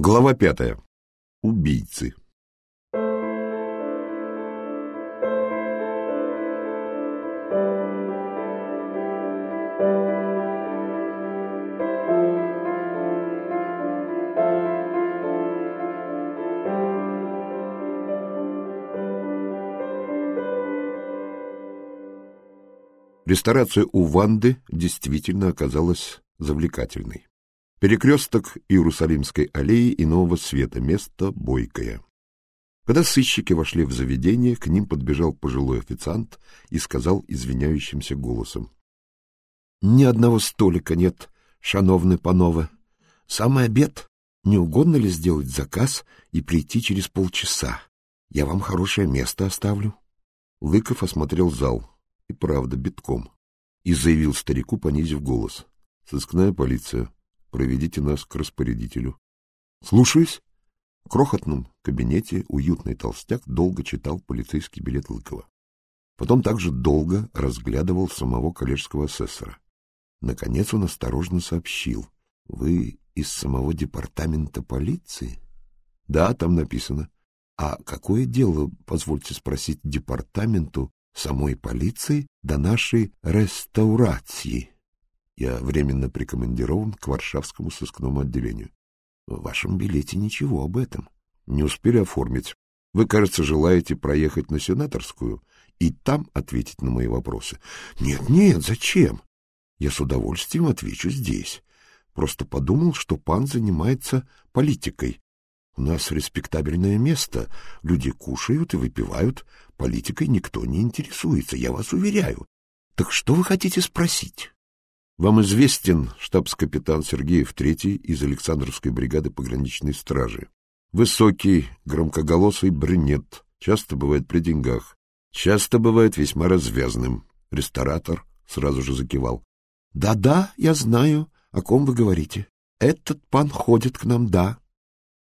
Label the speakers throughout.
Speaker 1: Глава пятая. Убийцы. Ресторация у Ванды действительно оказалась завлекательной. Перекресток Иерусалимской аллеи и нового света, место бойкое. Когда сыщики вошли в заведение, к ним подбежал пожилой официант и сказал извиняющимся голосом. — Ни одного столика нет, шановны панове. Самый обед. Не угодно ли сделать заказ и прийти через полчаса? Я вам хорошее место оставлю. Лыков осмотрел зал и правда битком, и заявил старику, понизив голос. — Сыскная полиция, проведите нас к распорядителю. — Слушаюсь. В крохотном кабинете уютный толстяк долго читал полицейский билет Лыкова. Потом также долго разглядывал самого коллежского асессора. Наконец он осторожно сообщил. — Вы из самого департамента полиции? — Да, там написано. — А какое дело, позвольте спросить, департаменту самой полиции до нашей реставрации. Я временно прикомандирован к Варшавскому сыскному отделению. В вашем билете ничего об этом. Не успели оформить. Вы, кажется, желаете проехать на Сенаторскую и там ответить на мои вопросы. Нет, нет, зачем? Я с удовольствием отвечу здесь. Просто подумал, что пан занимается политикой, у нас респектабельное место. Люди кушают и выпивают. Политикой никто не интересуется, я вас уверяю. Так что вы хотите спросить? Вам известен штабс-капитан Сергеев III из Александровской бригады пограничной стражи. Высокий, громкоголосый брюнет, часто бывает при деньгах, часто бывает весьма развязным. Ресторатор сразу же закивал. «Да-да, я знаю, о ком вы говорите. Этот пан ходит к нам, да.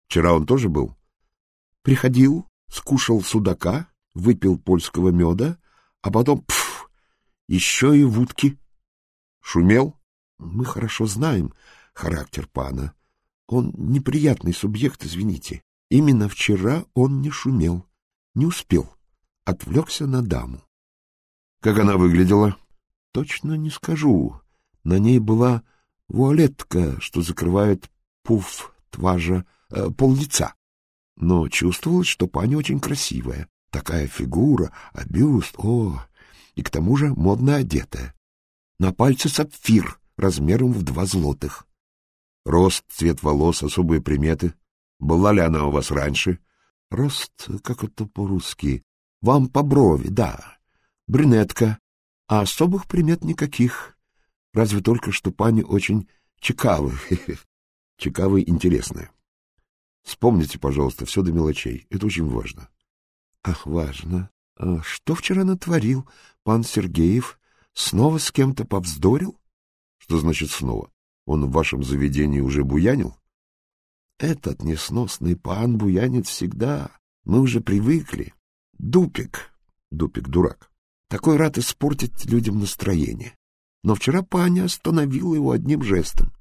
Speaker 1: Вчера он тоже был? Приходил, скушал судака, выпил польского меда, а потом, пф, еще и вудки. Шумел? Мы хорошо знаем характер пана. Он неприятный субъект, извините. Именно вчера он не шумел, не успел, отвлекся на даму. Как она выглядела? Точно не скажу. На ней была вуалетка, что закрывает пуф тважа э, поллица. Но чувствовалось, что пани очень красивая. Такая фигура, а бюст, о, и к тому же модно одетая. На пальце сапфир размером в два злотых. Рост, цвет волос, особые приметы. Была ли она у вас раньше? Рост, как это по-русски? Вам по брови, да. Брюнетка. А особых примет никаких. Разве только, что пани очень чекавы. Чекавы интересная. Вспомните, пожалуйста, все до мелочей. Это очень важно. Ах, важно. А что вчера натворил пан Сергеев? Снова с кем-то повздорил? Что значит снова? Он в вашем заведении уже буянил? Этот несносный пан буянит всегда. Мы уже привыкли. Дупик. Дупик дурак. Такой рад испортить людям настроение. Но вчера паня остановила его одним жестом.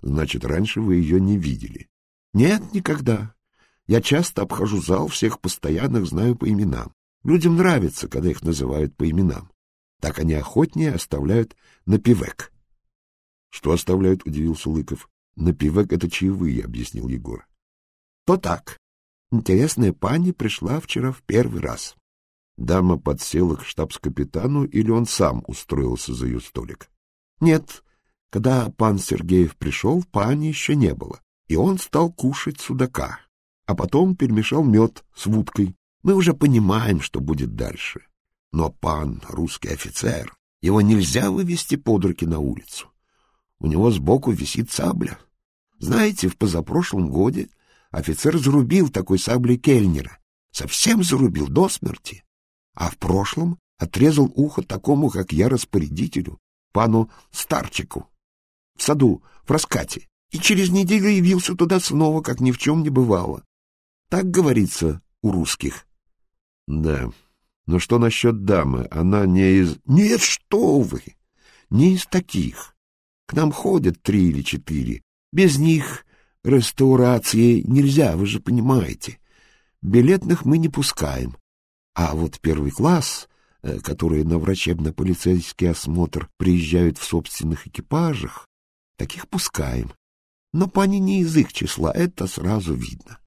Speaker 1: Значит, раньше вы ее не видели. Нет, никогда. Я часто обхожу зал, всех постоянных знаю по именам. Людям нравится, когда их называют по именам. Так они охотнее оставляют на пивек. — Что оставляют? — удивился Лыков. — На пивек это чаевые, — объяснил Егор. — То так. Интересная пани пришла вчера в первый раз. Дама подсела к штабс-капитану или он сам устроился за ее столик? — Нет. Когда пан Сергеев пришел, пани еще не было и он стал кушать судака, а потом перемешал мед с вудкой. Мы уже понимаем, что будет дальше. Но пан, русский офицер, его нельзя вывести под руки на улицу. У него сбоку висит сабля. Знаете, в позапрошлом годе офицер зарубил такой саблей Кельнера. Совсем зарубил до смерти. А в прошлом отрезал ухо такому, как я, распорядителю, пану Старчику. В саду, в раскате и через неделю явился туда снова, как ни в чем не бывало. Так говорится у русских. — Да. Но что насчет дамы? Она не из... — Нет, что вы! Не из таких. К нам ходят три или четыре. Без них
Speaker 2: реставрацией нельзя, вы же понимаете. Билетных мы не пускаем. А вот первый класс, э, которые на врачебно-полицейский осмотр приезжают в собственных экипажах, таких пускаем. Но пани не из их числа, это сразу видно.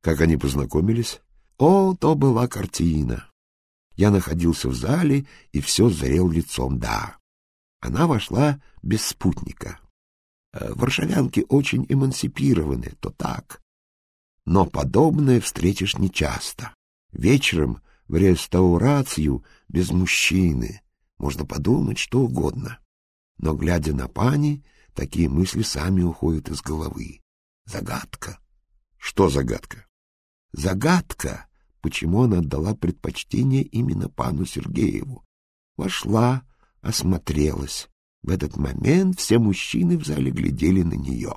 Speaker 1: Как они познакомились?
Speaker 2: О, то была картина. Я находился в зале и все зрел лицом, да. Она вошла без спутника. Э, варшавянки очень эмансипированы, то так. Но подобное встретишь нечасто. Вечером в реставрацию без мужчины. Можно подумать что угодно. Но, глядя на пани, такие мысли сами уходят из головы. Загадка.
Speaker 1: Что загадка?
Speaker 2: Загадка, почему она отдала предпочтение именно пану Сергееву. Вошла, осмотрелась. В этот момент все мужчины в зале глядели на нее.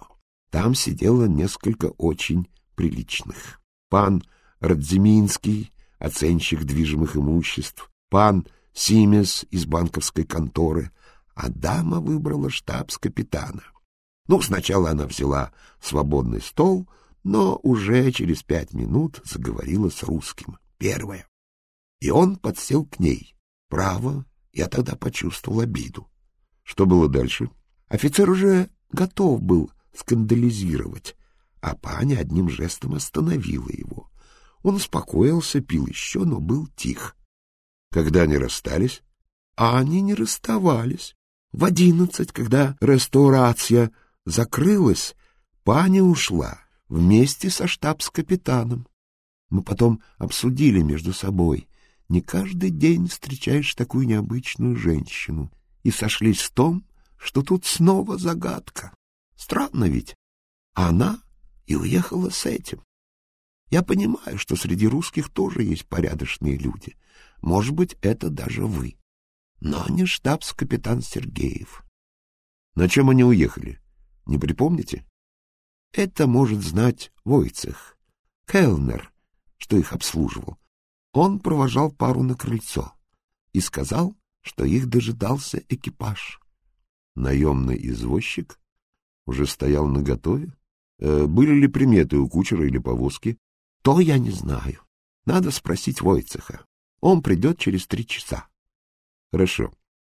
Speaker 2: Там сидело несколько очень приличных. Пан Радзиминский, оценщик движимых имуществ, пан Симес из банковской конторы, а дама выбрала штабс-капитана. Ну, сначала она взяла свободный стол, но уже через пять минут заговорила с русским. Первое. И он подсел к ней. Право, я тогда почувствовал обиду.
Speaker 1: Что было дальше?
Speaker 2: Офицер уже готов был скандализировать, а паня одним жестом остановила его. Он успокоился, пил еще, но был тих.
Speaker 1: Когда они расстались?
Speaker 2: А они не расставались. В одиннадцать, когда реставрация закрылась, паня ушла вместе со штабс-капитаном. Мы потом обсудили между собой. Не каждый день встречаешь такую необычную женщину. И сошлись в том, что тут снова загадка. Странно ведь. А она и уехала с этим. Я понимаю, что среди русских тоже есть порядочные люди. Может быть, это даже вы. Но не штабс-капитан Сергеев.
Speaker 1: На чем они уехали? Не припомните?
Speaker 2: Это может знать Войцех, Келнер, что их обслуживал. Он провожал пару на крыльцо и сказал, что их дожидался экипаж.
Speaker 1: Наемный извозчик уже стоял наготове? Э, были ли приметы у кучера или повозки?
Speaker 2: То я не знаю. Надо спросить Войцеха. Он придет через три часа.
Speaker 1: Хорошо.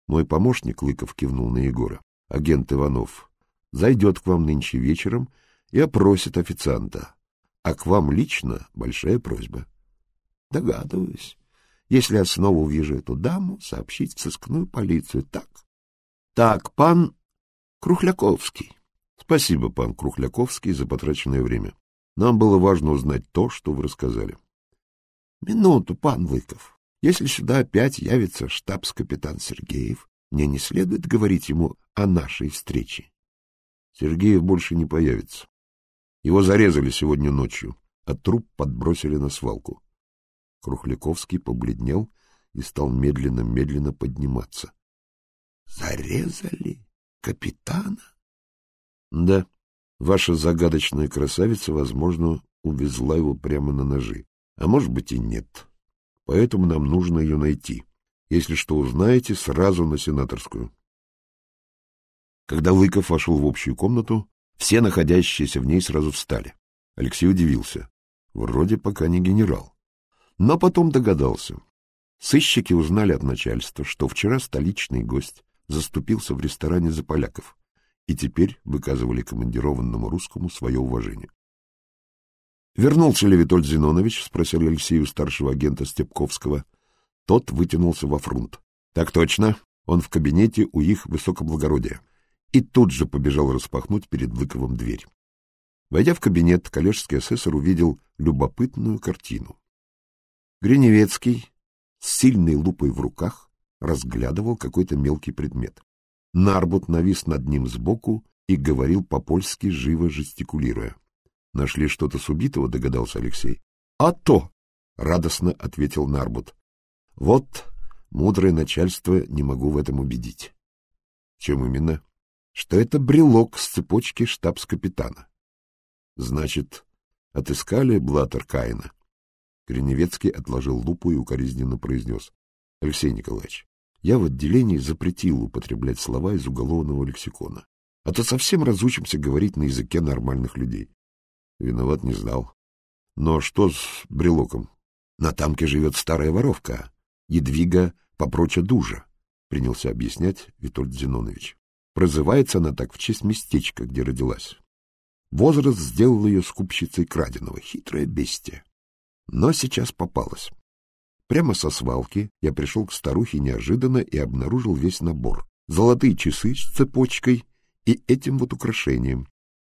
Speaker 1: Мой помощник Лыков кивнул на Егора. Агент Иванов зайдет к вам нынче вечером и опросит официанта. А к вам лично большая просьба.
Speaker 2: Догадываюсь. Если я снова увижу эту даму, сообщить в сыскную полицию. Так. Так, пан Крухляковский.
Speaker 1: Спасибо, пан Крухляковский, за потраченное время. Нам было важно узнать то, что вы рассказали.
Speaker 2: Минуту, пан Выков. Если сюда опять явится штабс-капитан Сергеев, мне не следует говорить ему о нашей встрече.
Speaker 1: Сергеев больше не появится. Его зарезали сегодня ночью, а труп подбросили на свалку. Крухляковский побледнел и стал медленно-медленно подниматься.
Speaker 2: — Зарезали капитана?
Speaker 1: — Да. Ваша загадочная красавица, возможно, увезла его прямо на ножи. А может быть и нет. Поэтому нам нужно ее найти. Если что узнаете, сразу на сенаторскую. Когда Лыков вошел в общую комнату, все находящиеся в ней сразу встали. Алексей удивился. Вроде пока не генерал. Но потом догадался. Сыщики узнали от начальства, что вчера столичный гость заступился в ресторане за поляков и теперь выказывали командированному русскому свое уважение. «Вернулся ли Витольд Зинонович?» — спросил Алексей у старшего агента Степковского. Тот вытянулся во фрунт. «Так точно. Он в кабинете у их высокоблагородия и тут же побежал распахнуть перед Лыковым дверь. Войдя в кабинет, коллежский асессор увидел любопытную картину. Гриневецкий с сильной лупой в руках разглядывал какой-то мелкий предмет. Нарбут навис над ним сбоку и говорил по-польски, живо жестикулируя. — Нашли что-то с убитого, — догадался Алексей. — А то! — радостно ответил Нарбут. — Вот, мудрое начальство, не могу в этом убедить. — Чем именно? Что это брелок с цепочки штабс-капитана. Значит, отыскали Блаттер Каина. Криневецкий отложил лупу и укоризненно произнес. — Алексей Николаевич, я в отделении запретил употреблять слова из уголовного лексикона. а то совсем разучимся говорить на языке нормальных людей. Виноват не знал. Но что с брелоком? На тамке живет старая воровка, Едвига попроча дужа, принялся объяснять Витольд Зинонович. Прозывается она так в честь местечка, где родилась. Возраст сделал ее скупщицей краденого, хитрое бестие. Но сейчас попалась. Прямо со свалки я пришел к старухе неожиданно и обнаружил весь набор. Золотые часы с цепочкой и этим вот украшением.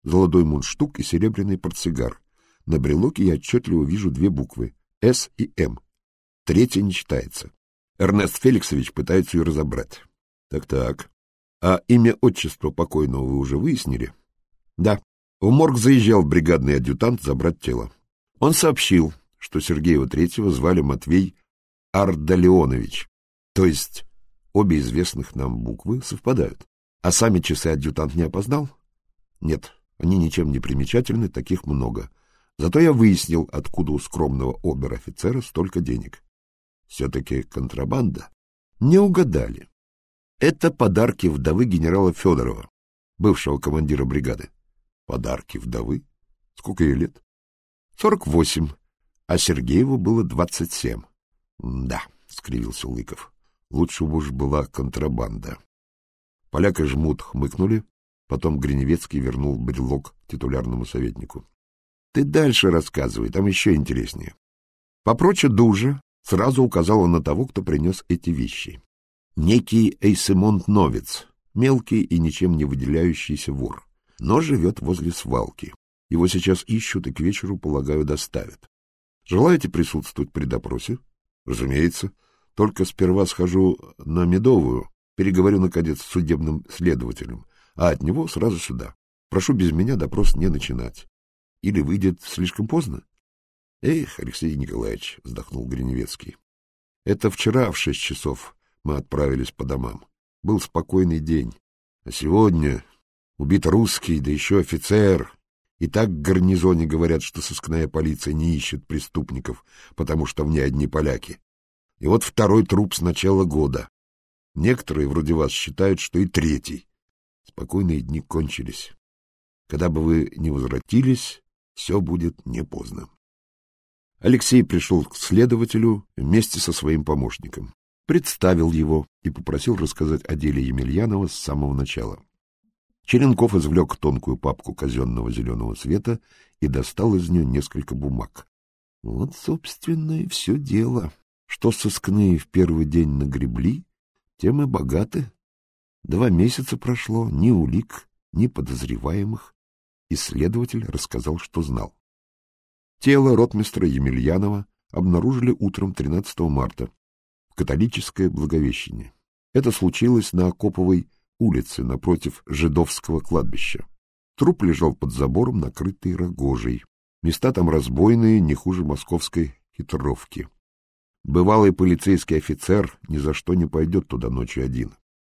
Speaker 1: Золотой мундштук и серебряный портсигар. На брелоке я отчетливо вижу две буквы — «С» и «М». Третья не читается. Эрнест Феликсович пытается ее разобрать. Так-так. А имя отчество покойного вы уже выяснили? Да. В морг заезжал бригадный адъютант забрать тело. Он сообщил, что Сергеева Третьего звали Матвей Ардалионович, то есть обе известных нам буквы совпадают. А сами часы адъютант не опознал? Нет, они ничем не примечательны, таких много. Зато я выяснил, откуда у скромного обер-офицера столько денег. Все-таки контрабанда. Не угадали. Это подарки вдовы генерала Федорова, бывшего командира бригады. Подарки вдовы? Сколько ей лет? Сорок восемь, а Сергееву было двадцать семь. — Да, — скривился Лыков, — лучше бы уж была контрабанда. Поляк и жмут хмыкнули, потом Гриневецкий вернул брелок титулярному советнику. — Ты дальше рассказывай, там еще интереснее. Попроче Дужа сразу указала на того, кто принес эти вещи. Некий Эйсемонт Новец, мелкий и ничем не выделяющийся вор, но живет возле свалки. Его сейчас ищут и к вечеру, полагаю, доставят. Желаете присутствовать при допросе? Разумеется. Только сперва схожу на Медовую, переговорю, наконец, с судебным следователем, а от него сразу сюда. Прошу без меня допрос не начинать. Или выйдет слишком поздно? Эх, Алексей Николаевич, вздохнул Гриневецкий. Это вчера в шесть часов мы отправились по домам. Был спокойный день. А сегодня убит русский, да еще офицер. И так в гарнизоне говорят, что сыскная полиция не ищет преступников, потому что в ней одни поляки. И вот второй труп с начала года. Некоторые, вроде вас, считают, что и третий. Спокойные дни кончились. Когда бы вы не возвратились, все будет не поздно. Алексей пришел к следователю вместе со своим помощником, представил его и попросил рассказать о деле Емельянова с самого начала. Черенков извлек тонкую папку казенного зеленого цвета и достал из нее несколько бумаг. Вот, собственно, и все дело. Что сыскные в первый день нагребли, тем и богаты. Два месяца прошло, ни улик, ни подозреваемых. Исследователь рассказал, что знал. Тело ротмистра Емельянова обнаружили утром 13 марта католическое Благовещение. Это случилось на Окоповой улице напротив жидовского кладбища. Труп лежал под забором, накрытый рогожей. Места там разбойные, не хуже московской хитровки. Бывалый полицейский офицер ни за что не пойдет туда ночью один.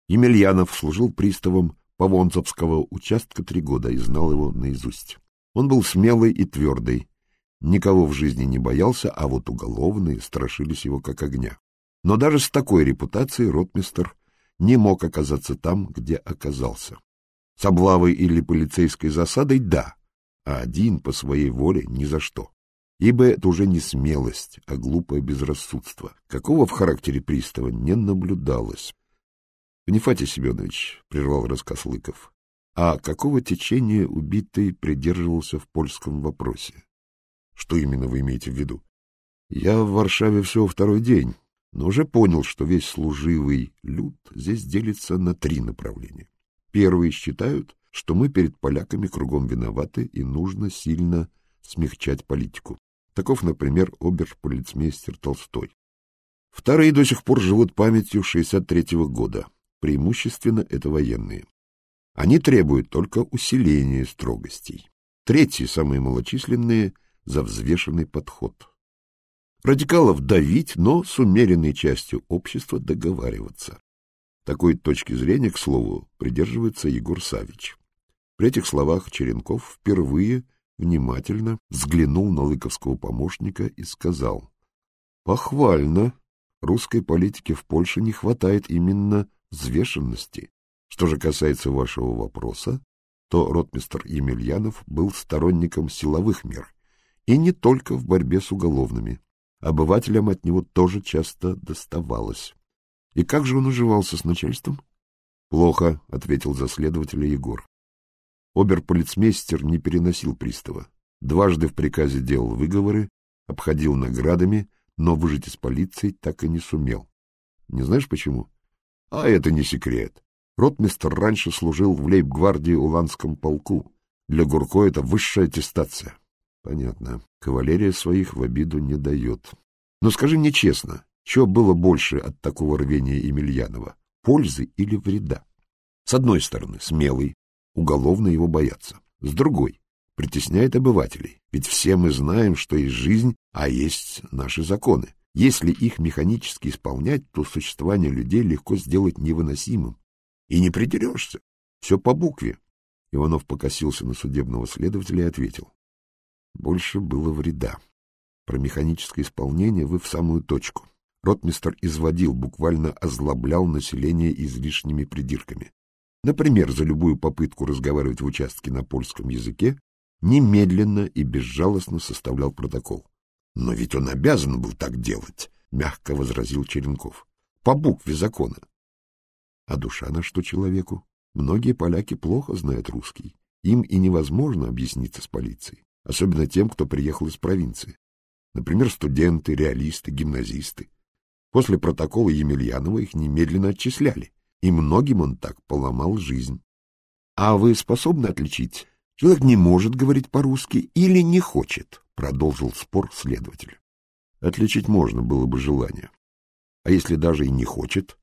Speaker 1: Емельянов служил приставом Повонцевского участка три года и знал его наизусть. Он был смелый и твердый, Никого в жизни не боялся, а вот уголовные страшились его как огня. Но даже с такой репутацией ротмистер не мог оказаться там, где оказался. С облавой или полицейской засадой — да, а один по своей воле ни за что. Ибо это уже не смелость, а глупое безрассудство, какого в характере пристава не наблюдалось. — Панифатий Семенович, — прервал рассказ Лыков, — а какого течения убитый придерживался в польском вопросе? Что именно вы имеете в виду? Я в Варшаве всего второй день, но уже понял, что весь служивый люд здесь делится на три направления. Первые считают, что мы перед поляками кругом виноваты и нужно сильно смягчать политику. Таков, например, оберполицмейстер Толстой. Вторые до сих пор живут памятью 63-го года. Преимущественно это военные. Они требуют только усиления строгостей. Третьи, самые малочисленные, за взвешенный подход. Радикалов давить, но с умеренной частью общества договариваться. Такой точки зрения, к слову, придерживается Егор Савич. При этих словах Черенков впервые внимательно взглянул на лыковского помощника и сказал, «Похвально. Русской политике в Польше не хватает именно взвешенности. Что же касается вашего вопроса, то ротмистр Емельянов был сторонником силовых мер, и не только в борьбе с уголовными. Обывателям от него тоже часто доставалось. И как же он уживался с начальством? Плохо, ответил за следователя Егор. Оберполицмейстер не переносил пристава. Дважды в приказе делал выговоры, обходил наградами, но выжить из полиции так и не сумел. Не знаешь почему? А это не секрет. Ротмистр раньше служил в лейб-гвардии Уланском полку. Для Гурко это высшая аттестация. Понятно. Кавалерия своих в обиду не дает. Но скажи мне честно, что было больше от такого рвения Емельянова? Пользы или вреда? С одной стороны, смелый, уголовно его боятся. С другой, притесняет обывателей. Ведь все мы знаем, что есть жизнь, а есть наши законы. Если их механически исполнять, то существование людей легко сделать невыносимым. И не придерешься. Все по букве. Иванов покосился на судебного следователя и ответил. Больше было вреда. Про механическое исполнение вы в самую точку. Ротмистер изводил, буквально озлоблял население излишними придирками. Например, за любую попытку разговаривать в участке на польском языке немедленно и безжалостно составлял протокол. Но ведь он обязан был так делать, мягко возразил Черенков. По букве закона. А душа на что человеку? Многие поляки плохо знают русский. Им и невозможно объясниться с полицией, особенно тем, кто приехал из провинции. Например, студенты, реалисты, гимназисты. После протокола Емельянова их немедленно отчисляли, и многим он так поломал жизнь. А вы способны отличить? Человек не может говорить по-русски или не хочет, продолжил спор следователь. Отличить можно было бы желание. А если даже и не хочет?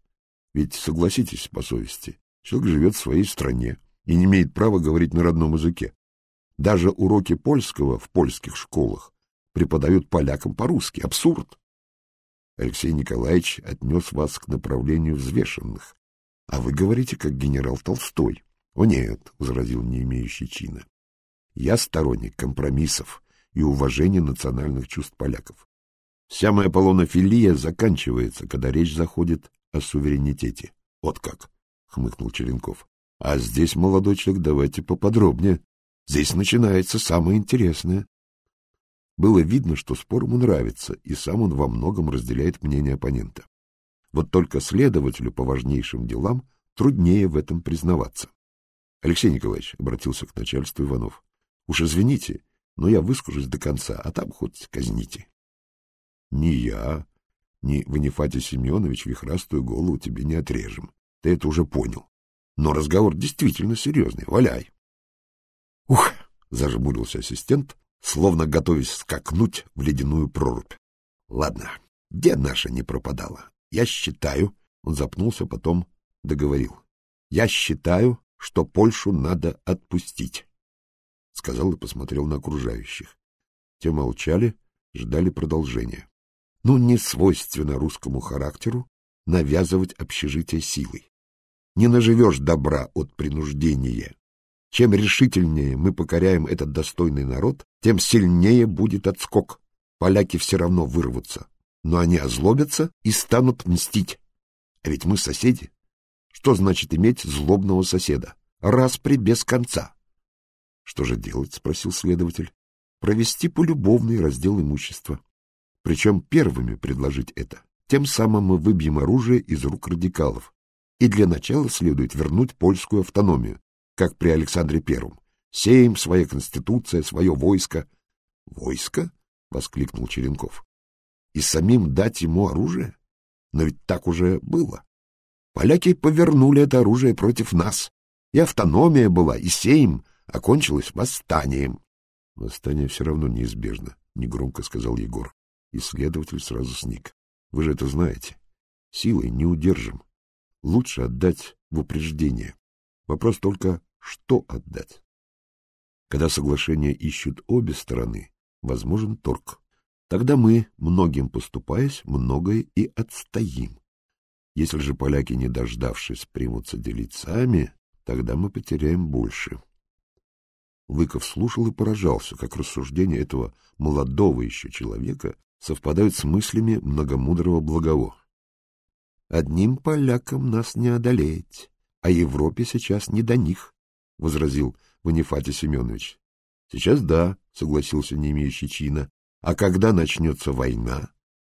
Speaker 1: Ведь, согласитесь по совести, человек живет в своей стране и не имеет права говорить на родном языке. Даже уроки польского в польских школах преподают полякам по-русски. Абсурд. Алексей Николаевич отнес вас к направлению взвешенных, а вы говорите, как генерал Толстой. — О нет, — возразил не имеющий чина. — Я сторонник компромиссов и уважения национальных чувств поляков. Вся моя полонофилия заканчивается, когда речь заходит о суверенитете. — Вот как, — хмыкнул Черенков. — А здесь, молодой человек, давайте поподробнее. Здесь начинается самое интересное. Было видно, что спор ему нравится, и сам он во многом разделяет мнение оппонента. Вот только следователю по важнейшим делам труднее в этом признаваться. — Алексей Николаевич, — обратился к начальству Иванов, — уж извините, но я выскажусь до конца, а там хоть казните. — Ни я, ни Ванифатий Семенович вихрастую голову тебе не отрежем. Ты это уже понял. Но разговор действительно серьезный. Валяй. — Ух! — зажмурился ассистент, словно готовясь скакнуть в ледяную прорубь. — Ладно, где наша не пропадала? Я считаю, он запнулся, потом договорил. Я считаю, что Польшу надо отпустить, сказал и посмотрел на окружающих. Те молчали, ждали продолжения. Ну, не свойственно русскому характеру навязывать общежитие силой. Не наживешь добра от принуждения. Чем решительнее мы покоряем этот достойный народ, тем сильнее будет отскок. Поляки все равно вырвутся но они озлобятся и станут мстить. А ведь мы соседи. Что значит иметь злобного соседа? Распри без конца. — Что же делать? — спросил следователь. — Провести полюбовный раздел имущества. Причем первыми предложить это. Тем самым мы выбьем оружие из рук радикалов. И для начала следует вернуть польскую автономию, как при Александре Первом. Сеем своя конституция, свое войско. — Войско? — воскликнул Черенков и самим дать ему оружие? Но ведь так уже было. Поляки повернули это оружие против нас. И автономия была, и сейм окончилась восстанием. — Восстание все равно неизбежно, — негромко сказал Егор. Исследователь сразу сник. — Вы же это знаете. Силой не удержим. Лучше отдать в упреждение. Вопрос только, что отдать. Когда соглашение ищут обе стороны, возможен торг. Тогда мы, многим поступаясь, многое и отстоим. Если же поляки, не дождавшись, примутся делить сами, тогда мы потеряем больше. Выков слушал и поражался, как рассуждения этого молодого еще человека совпадают с мыслями многомудрого благово. «Одним полякам нас не одолеть.
Speaker 2: А Европе сейчас не до них, — возразил Ванифатий Семенович. — Сейчас да, — согласился не имеющий чина. — А когда начнется война?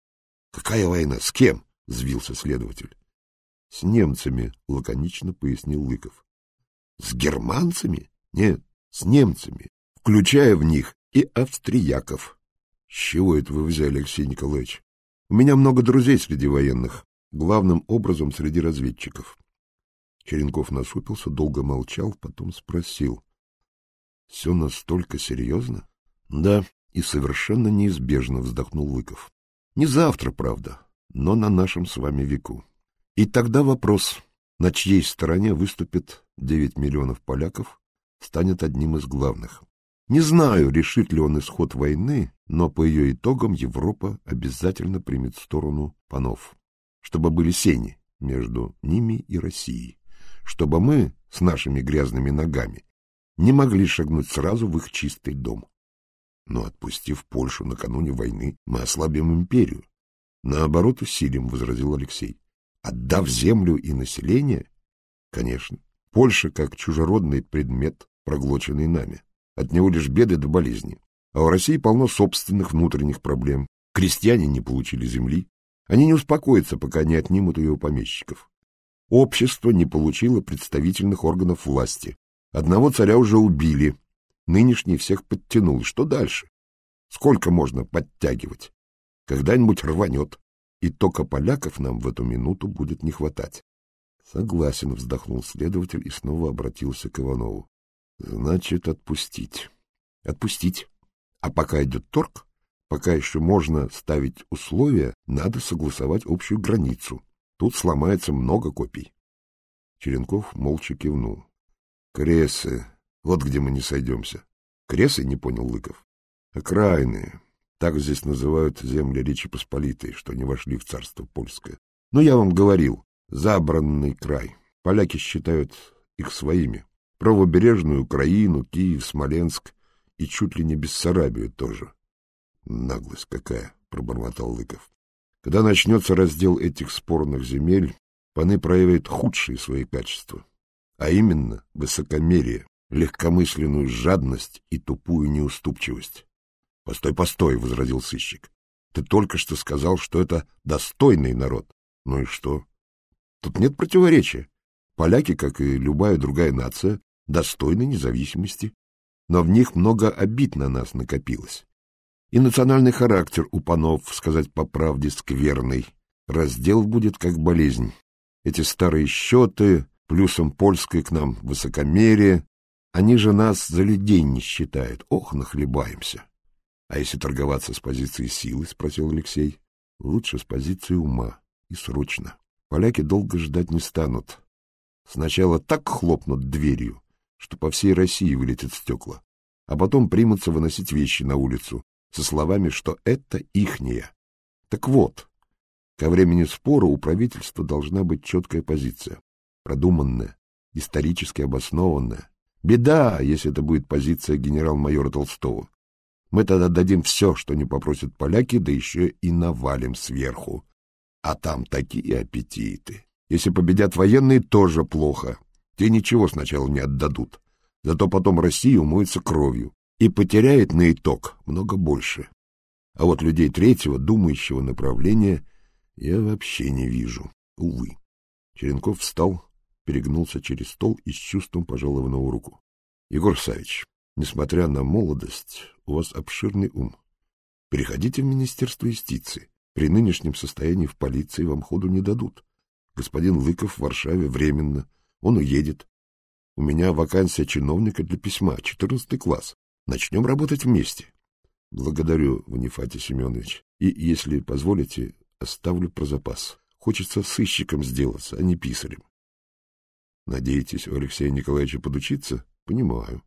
Speaker 2: — Какая война? С кем? — взвился следователь. — С немцами, — лаконично пояснил Лыков. — С германцами? Нет, с немцами, включая в них и австрияков. — С чего это вы взяли, Алексей Николаевич? У меня много друзей среди военных, главным образом среди разведчиков. Черенков насупился, долго молчал, потом спросил. — Все настолько серьезно? — Да, и совершенно неизбежно вздохнул Лыков. — Не завтра, правда, но на нашем с вами веку. И тогда вопрос, на чьей стороне выступит 9 миллионов поляков, станет одним из главных. Не знаю, решит ли он исход войны, но по ее итогам Европа обязательно примет сторону панов, чтобы были сени между ними и Россией, чтобы мы с нашими грязными ногами не могли шагнуть сразу в их чистый дом. Но отпустив Польшу накануне войны, мы ослабим империю. Наоборот, усилим, — возразил Алексей. Отдав землю и население? Конечно. Польша как чужеродный предмет, проглоченный нами. От него лишь беды до болезни. А у России полно собственных внутренних проблем. Крестьяне не получили земли. Они не успокоятся, пока не отнимут ее у помещиков. Общество не получило представительных органов власти. Одного царя уже убили. Нынешний всех подтянул. Что дальше? Сколько можно подтягивать? Когда-нибудь рванет. И только поляков нам в эту минуту будет не хватать. Согласен, вздохнул следователь и снова обратился к Иванову. Значит, отпустить. Отпустить. А пока идет торг, пока еще можно ставить условия, надо согласовать общую границу. Тут сломается много копий. Черенков молча кивнул. Кресы. Вот где мы не сойдемся. Кресы, не понял Лыков. Окраины. Так здесь называют земли Речи Посполитой, что не вошли в царство польское. Но я вам говорил, забранный край. Поляки считают их своими правобережную Украину, Киев, Смоленск и чуть ли не Бессарабию тоже. Наглость какая, — пробормотал Лыков. Когда начнется раздел этих спорных земель, паны проявят худшие свои качества, а именно высокомерие, легкомысленную жадность и тупую неуступчивость. — Постой, постой, — возразил сыщик. — Ты только что сказал, что это достойный народ. Ну и что? Тут нет противоречия. Поляки, как и любая другая нация, достойны независимости, но в них много обид на нас накопилось. И национальный характер у панов, сказать по правде, скверный. Раздел будет как болезнь. Эти старые счеты, плюсом польское к нам высокомерие, они же нас за людей не считают. Ох, нахлебаемся. — А если торговаться с позиции силы? — спросил Алексей. — Лучше с позиции ума. И срочно. Поляки долго ждать не станут. Сначала так хлопнут дверью, что по всей России вылетят стекла, а потом примутся выносить вещи на улицу со словами, что это ихнее. Так вот, ко времени спора у правительства должна быть четкая позиция, продуманная, исторически обоснованная. Беда, если это будет позиция генерал-майора Толстого. Мы тогда дадим все, что не попросят поляки, да еще и навалим сверху. А там такие аппетиты. Если победят военные, тоже плохо. Те ничего сначала не отдадут, зато потом Россия умоется кровью и потеряет на итог много больше. А вот людей третьего, думающего направления, я вообще не вижу, увы. Черенков встал, перегнулся через стол и с чувством пожал Иванову руку. — Егор Савич, несмотря на молодость, у вас обширный ум. Переходите в Министерство юстиции. При нынешнем состоянии в полиции вам ходу не дадут. Господин Лыков в Варшаве временно, он уедет. У меня вакансия чиновника для письма, четырнадцатый класс. Начнем работать вместе. Благодарю, Ванифатий Семенович. И, если позволите, оставлю про запас. Хочется сыщиком сделаться, а не писарем. Надеетесь у Алексея Николаевича подучиться? Понимаю.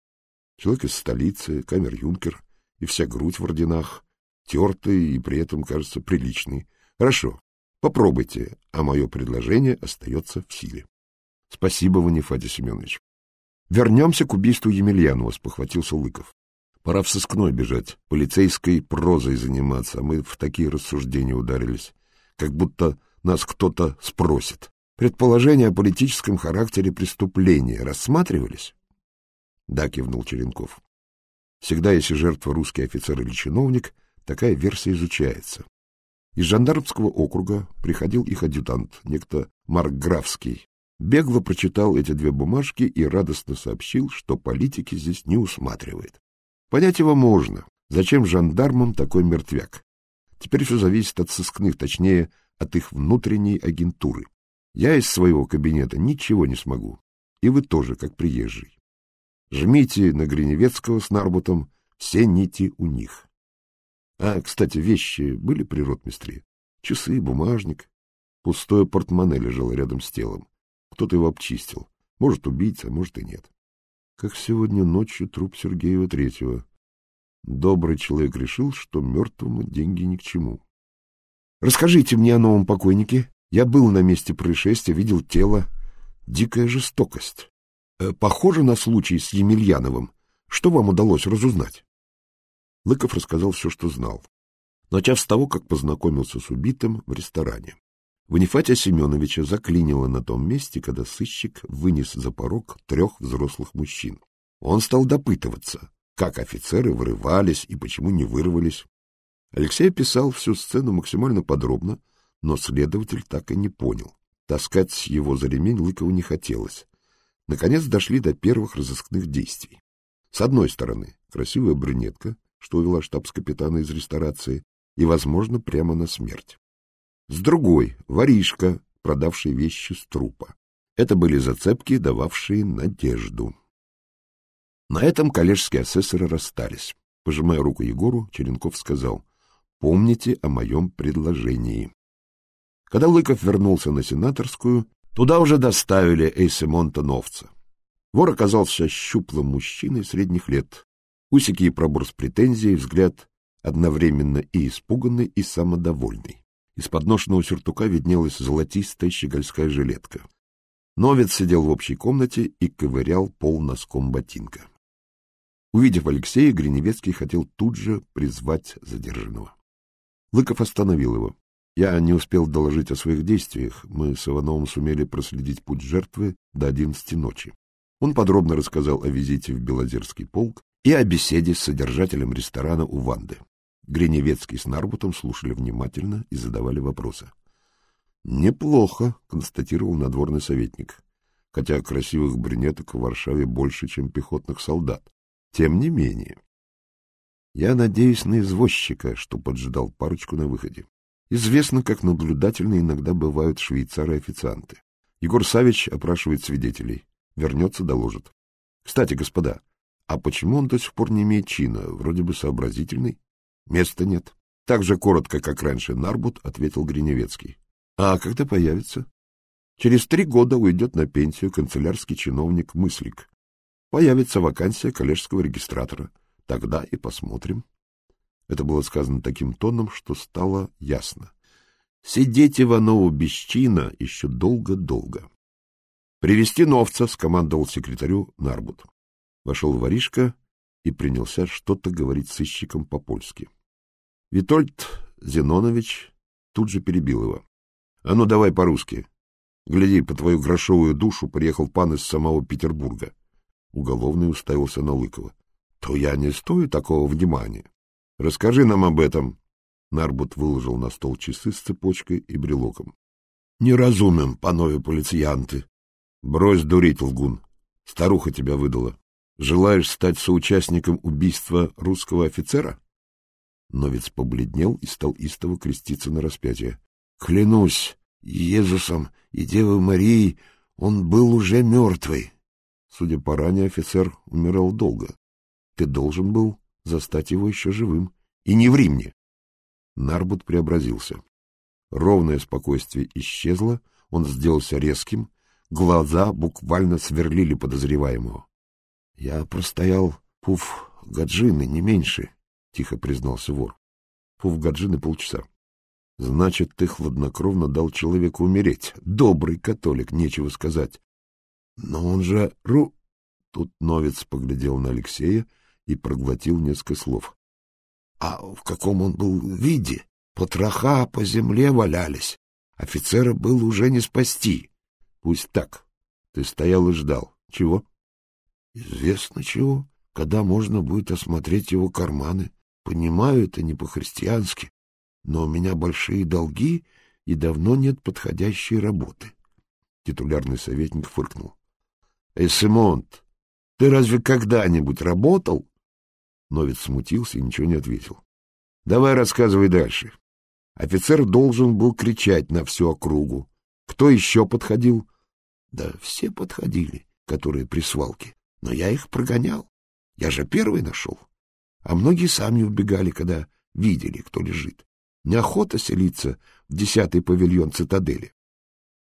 Speaker 2: Человек из столицы, камер-юнкер, и вся грудь в орденах, тертый и при этом, кажется, приличный. Хорошо, попробуйте, а мое предложение остается в силе. — Спасибо, Ванифатий Семенович. — Вернемся к убийству Емельянова, — спохватился Лыков. — Пора в сыскной бежать, полицейской прозой заниматься, а мы в такие рассуждения ударились, как будто нас кто-то спросит. Предположения о политическом характере преступления рассматривались? Да, кивнул Черенков. Всегда, если жертва русский офицер или чиновник, такая версия изучается. Из жандармского округа приходил их адъютант, некто Марк Графский. Бегло прочитал эти две бумажки и радостно сообщил, что политики здесь не усматривает. Понять его можно. Зачем жандармам такой мертвяк? Теперь все зависит от сыскных, точнее, от их внутренней агентуры. Я из своего кабинета ничего не смогу. И вы тоже, как приезжий. Жмите на Гриневецкого с Нарбутом, все нити у них. А, кстати, вещи были при ротмистре? Часы, бумажник. Пустое портмоне лежало рядом с телом. Кто-то его обчистил. Может, убийца, может и нет. Как сегодня ночью труп Сергеева Третьего. Добрый человек решил, что мертвому деньги ни к чему. Расскажите мне о новом покойнике. Я был на месте происшествия, видел тело. Дикая жестокость. Э, похоже на случай с Емельяновым. Что вам удалось разузнать? Лыков рассказал все, что знал, начав с того, как познакомился с убитым в ресторане. Ванифатия Семеновича заклинило на том месте, когда сыщик вынес за порог трех взрослых мужчин. Он стал допытываться, как офицеры вырывались и почему не вырвались. Алексей описал всю сцену максимально подробно, но следователь так и не понял. Таскать его за ремень Лыкову не хотелось. Наконец дошли до первых разыскных действий. С одной стороны, красивая брюнетка, что увела штабс-капитана из ресторации, и, возможно, прямо на смерть. С другой — воришка, продавший вещи с трупа. Это были зацепки, дававшие надежду. На этом коллежские асессоры расстались. Пожимая руку Егору, Черенков сказал, «Помните о моем предложении». Когда Лыков вернулся на сенаторскую, Туда уже доставили Эйсемонта Новца. Вор оказался щуплым мужчиной средних лет. Усики и пробор с претензией, взгляд одновременно и испуганный, и самодовольный. Из-под ношенного сюртука виднелась золотистая щегольская жилетка. Новец сидел в общей комнате и ковырял пол носком ботинка. Увидев Алексея, Гриневецкий хотел тут же призвать задержанного. Лыков остановил его. Я не успел доложить о своих действиях. Мы с Ивановым сумели проследить путь жертвы до одиннадцати ночи. Он подробно рассказал о визите в Белозерский полк и о беседе с содержателем ресторана у Ванды. Гриневецкий с Нарбутом слушали внимательно и задавали вопросы. «Неплохо», — констатировал надворный советник, хотя красивых брюнеток в Варшаве больше, чем пехотных солдат. Тем не менее. Я надеюсь на извозчика, что поджидал парочку на выходе. Известно, как наблюдательны иногда бывают швейцары-официанты. Егор Савич опрашивает свидетелей. Вернется, доложит. Кстати, господа, а почему он до сих пор не имеет чина? Вроде бы сообразительный. Места нет. Так же коротко, как раньше Нарбут, ответил Гриневецкий. А когда появится? Через три года уйдет на пенсию канцелярский чиновник Мыслик. Появится вакансия коллежского регистратора. Тогда и посмотрим. Это было сказано таким тоном, что стало ясно. Сидеть Иванову без чина еще долго-долго. «Привести новца!» — скомандовал секретарю Нарбут. Вошел воришка и принялся что-то говорить сыщиком по-польски. Витольд Зенонович тут же перебил его. — А ну давай по-русски. Гляди, по твою грошовую душу приехал пан из самого Петербурга. Уголовный уставился на Лыкова. — То я не стою такого внимания. Расскажи нам об этом. Нарбут выложил на стол часы с цепочкой и брелоком. — Неразумем, панове полициянты. — Брось дурить, лгун. Старуха тебя выдала. Желаешь стать соучастником убийства русского офицера? Новец побледнел и стал истово креститься на распятие. — Клянусь Иисусом и Девой Марией, он был уже мертвый. Судя по ране, офицер умирал долго. Ты должен был застать его еще живым. И не в Римне. Нарбут преобразился. Ровное спокойствие исчезло, он сделался резким, глаза буквально сверлили подозреваемого. — Я простоял пуф гаджины, не меньше, — тихо признался вор. — Пуф гаджины полчаса. — Значит, ты хладнокровно дал человеку умереть. Добрый католик, нечего сказать. — Но он же... Ру... Тут Новец поглядел на Алексея и проглотил несколько слов. А в каком он был виде? Потроха по земле валялись. Офицера было уже не спасти.
Speaker 1: Пусть так. Ты стоял и ждал. Чего?
Speaker 2: Известно чего. Когда можно будет осмотреть его карманы. Понимаю, это не по-христиански. Но у меня большие долги, и давно нет подходящей работы.
Speaker 1: Титулярный советник фыркнул. — Эй, Симонт, ты разве когда-нибудь работал? Новец смутился и ничего не ответил. — Давай рассказывай дальше. Офицер должен был кричать на всю округу. Кто еще подходил?
Speaker 2: — Да все подходили, которые при свалке, но я их прогонял. Я же первый нашел. А многие сами убегали, когда видели, кто лежит. Неохота селиться в десятый павильон цитадели.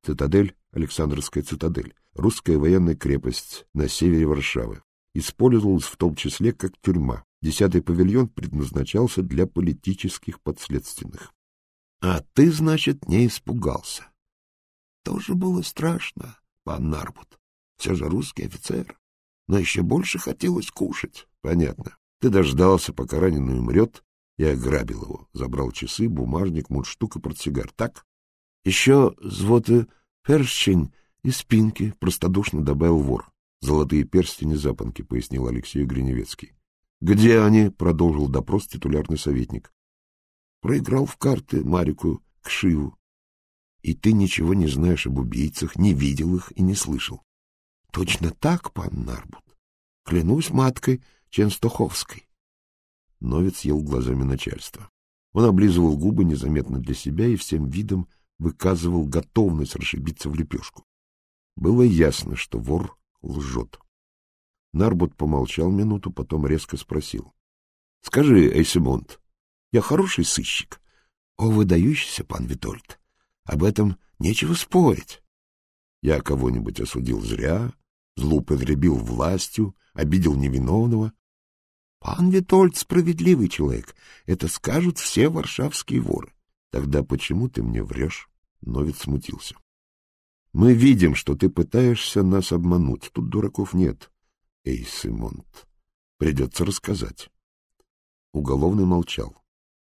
Speaker 1: Цитадель — Александровская цитадель, русская военная крепость на севере Варшавы. Использовалась в том числе как тюрьма. Десятый павильон предназначался для политических подследственных.
Speaker 2: — А ты, значит, не испугался? — Тоже было страшно, пан Нарбут. Все же русский офицер. Но еще больше хотелось кушать.
Speaker 1: — Понятно. Ты дождался, пока раненый умрет, и ограбил его. Забрал часы, бумажник, мундштук и портсигар. Так?
Speaker 2: — Еще звоты перстень и спинки, — простодушно добавил вор.
Speaker 1: — Золотые перстени запонки, — пояснил Алексей Гриневецкий. — Где они? — продолжил допрос титулярный советник.
Speaker 2: — Проиграл в карты Марику Кшиву. И ты ничего не знаешь об убийцах, не видел их и не слышал. — Точно так, пан Нарбут. Клянусь маткой Ченстоховской.
Speaker 1: Новец ел глазами начальства. Он облизывал губы незаметно для себя и всем видом выказывал готовность расшибиться в лепешку. Было ясно, что вор лжет. Нарбут помолчал минуту, потом резко спросил. — Скажи, Эйсимонт, я хороший сыщик?
Speaker 2: — О, выдающийся, пан Витольд. Об этом нечего спорить.
Speaker 1: Я кого-нибудь осудил зря, злоупотребил властью, обидел невиновного.
Speaker 2: Пан Витольд справедливый человек. Это скажут все варшавские воры.
Speaker 1: Тогда почему ты мне врешь? Новец смутился. Мы видим, что ты пытаешься нас обмануть. Тут дураков нет. Эй, Симонт, придется рассказать. Уголовный молчал.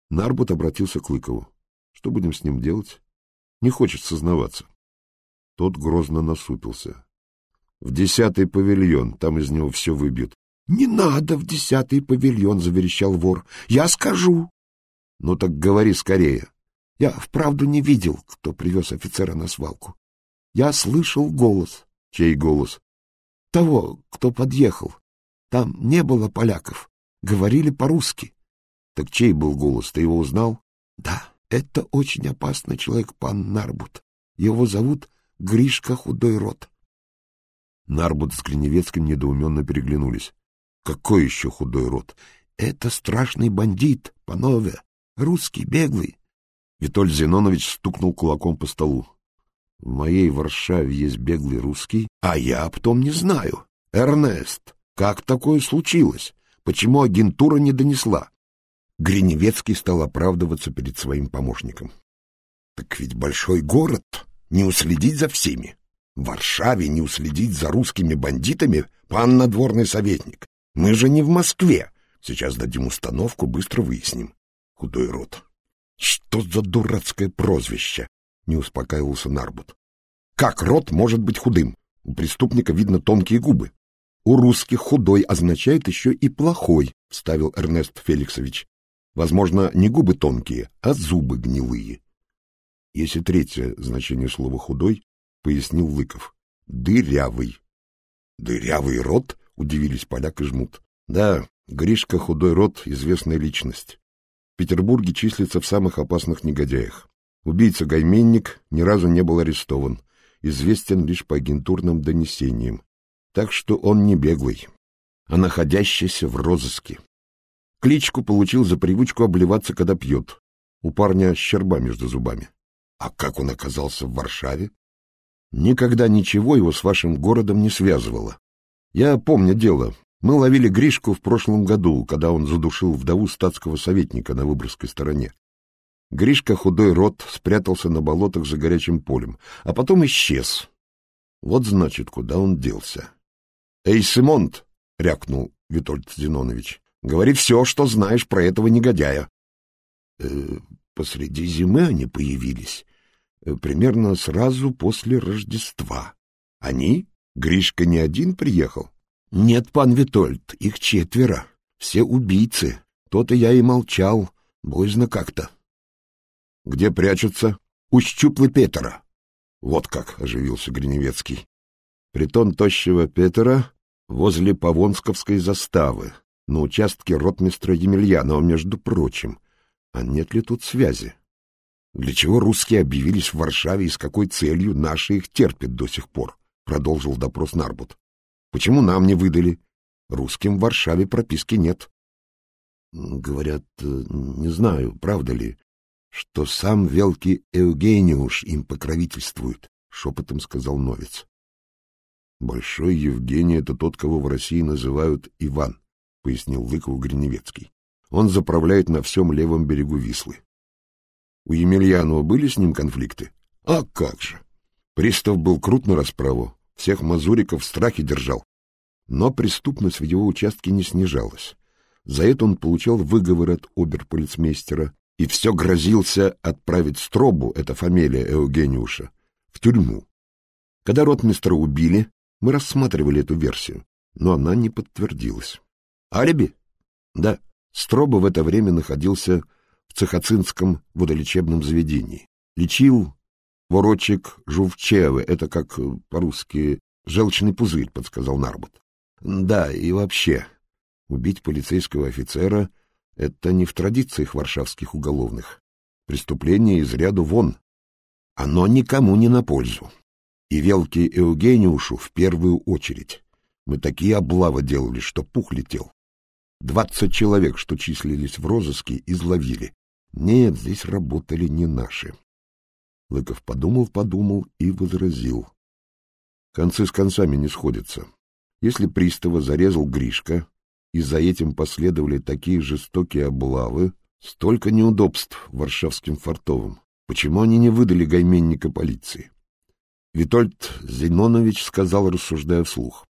Speaker 1: Нарбут обратился к Лыкову. Что будем с ним делать? Не хочет сознаваться. Тот грозно насупился. В десятый павильон, там из него все выбьют.
Speaker 2: — Не надо в десятый павильон, — заверещал вор. — Я скажу.
Speaker 1: — Ну так говори скорее.
Speaker 2: Я вправду не видел, кто привез офицера на свалку. Я слышал голос.
Speaker 1: Чей голос?
Speaker 2: Того, кто подъехал. Там не было поляков. Говорили по-русски.
Speaker 1: Так чей был голос? Ты его узнал?
Speaker 2: Да, это очень опасный человек, пан Нарбут. Его зовут Гришка Худой Рот.
Speaker 1: Нарбут с Гриневецким недоуменно переглянулись. Какой еще худой рот?
Speaker 2: Это страшный бандит, панове. Русский, беглый.
Speaker 1: Витоль Зинонович стукнул кулаком по столу. В моей Варшаве есть беглый русский, а я об том не знаю. Эрнест, как такое случилось? Почему агентура не донесла? Гриневецкий стал оправдываться перед своим помощником. Так ведь большой город, не уследить за всеми. В Варшаве не уследить за русскими бандитами, пан надворный советник. Мы же не в Москве. Сейчас дадим установку, быстро выясним. Худой рот. Что за дурацкое прозвище? Не успокаивался Нарбут. Как рот может быть худым? У преступника видно тонкие губы. У русских худой означает еще и плохой, вставил Эрнест Феликсович. Возможно, не губы тонкие, а зубы гнилые. Если третье значение слова «худой», пояснил Лыков. Дырявый. Дырявый рот? Удивились поляк и жмут. Да, Гришка худой рот — известная личность. Петербурге числится в самых опасных негодяях. Убийца-гайменник ни разу не был арестован, известен лишь по агентурным донесениям. Так что он не беглый, а находящийся в розыске. Кличку получил за привычку обливаться, когда пьет. У парня щерба между зубами. А как он оказался в Варшаве? Никогда ничего его с вашим городом не связывало. Я помню дело. Мы ловили Гришку в прошлом году, когда он задушил вдову статского советника на Выборгской стороне. Гришка худой рот спрятался на болотах за горячим полем, а потом исчез. Вот значит, куда он делся. — Эй, Симонт! — рякнул Витольд Зинонович. — Говори все, что знаешь про этого негодяя.
Speaker 2: Э, — Посреди зимы они появились. Э, примерно сразу после Рождества. Они? Гришка не один приехал? Нет, пан Витольд, их четверо. Все убийцы. То-то я и молчал. Боязно как-то. Где прячутся? У щуплы Петера. Вот как, — оживился Гриневецкий. Притон тощего Петера возле Павонсковской заставы, на участке ротмистра Емельянова, между прочим. А нет ли тут связи? Для чего русские объявились в Варшаве и с какой целью наши их терпят до сих пор? Продолжил допрос Нарбут. Почему нам не выдали? Русским в Варшаве прописки нет. Говорят, э, не знаю, правда ли, что сам велкий Евгениуш им покровительствует, шепотом сказал Новец. Большой Евгений — это тот, кого в России называют Иван, пояснил Лыкову Гриневецкий. Он заправляет на всем левом берегу Вислы. У Емельянова были с ним конфликты? А как же! Пристав был крут на расправу, всех мазуриков в страхе держал. Но преступность в его участке не снижалась. За это он получал выговор от оберполицмейстера и все грозился отправить Стробу, это фамилия Евгениуша, в тюрьму. Когда ротмистра убили, мы рассматривали эту версию, но она не подтвердилась. Алиби? Да. Строба в это время находился в Цехоцинском водолечебном заведении. Лечил ворочек Жувчевы, это как э, по-русски желчный пузырь, подсказал Нарбут. Да, и вообще, убить полицейского офицера — это не в традициях варшавских уголовных. Преступление из ряду вон. Оно никому не на пользу. И Велке Евгениушу в первую очередь. Мы такие облавы делали, что пух летел. Двадцать человек, что числились в розыске, изловили. Нет, здесь работали не наши. Лыков подумал-подумал и возразил. Концы с концами не сходятся. Если пристава зарезал Гришка, и за этим последовали такие жестокие облавы, столько неудобств варшавским фортовым, почему они не выдали гайменника полиции? Витольд Зинонович сказал, рассуждая вслух.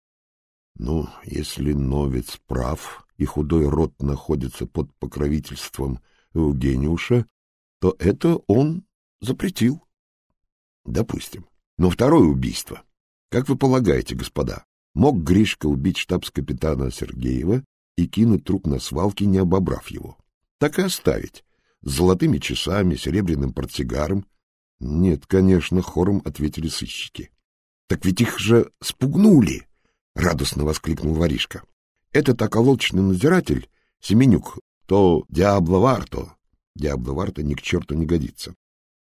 Speaker 2: Ну, если Новец прав, и худой род находится под покровительством Евгениуша, то это он запретил. Допустим. Но второе убийство. Как вы полагаете, господа, мог Гришка убить штабс-капитана Сергеева и кинуть труп на свалке, не обобрав его? Так и оставить. С золотыми часами, серебряным портсигаром. Нет, конечно, хором ответили сыщики. Так ведь их же спугнули! — радостно воскликнул воришка. Этот околоточный надзиратель, Семенюк, то Диабло Варто, Диабло Варто ни к черту не годится,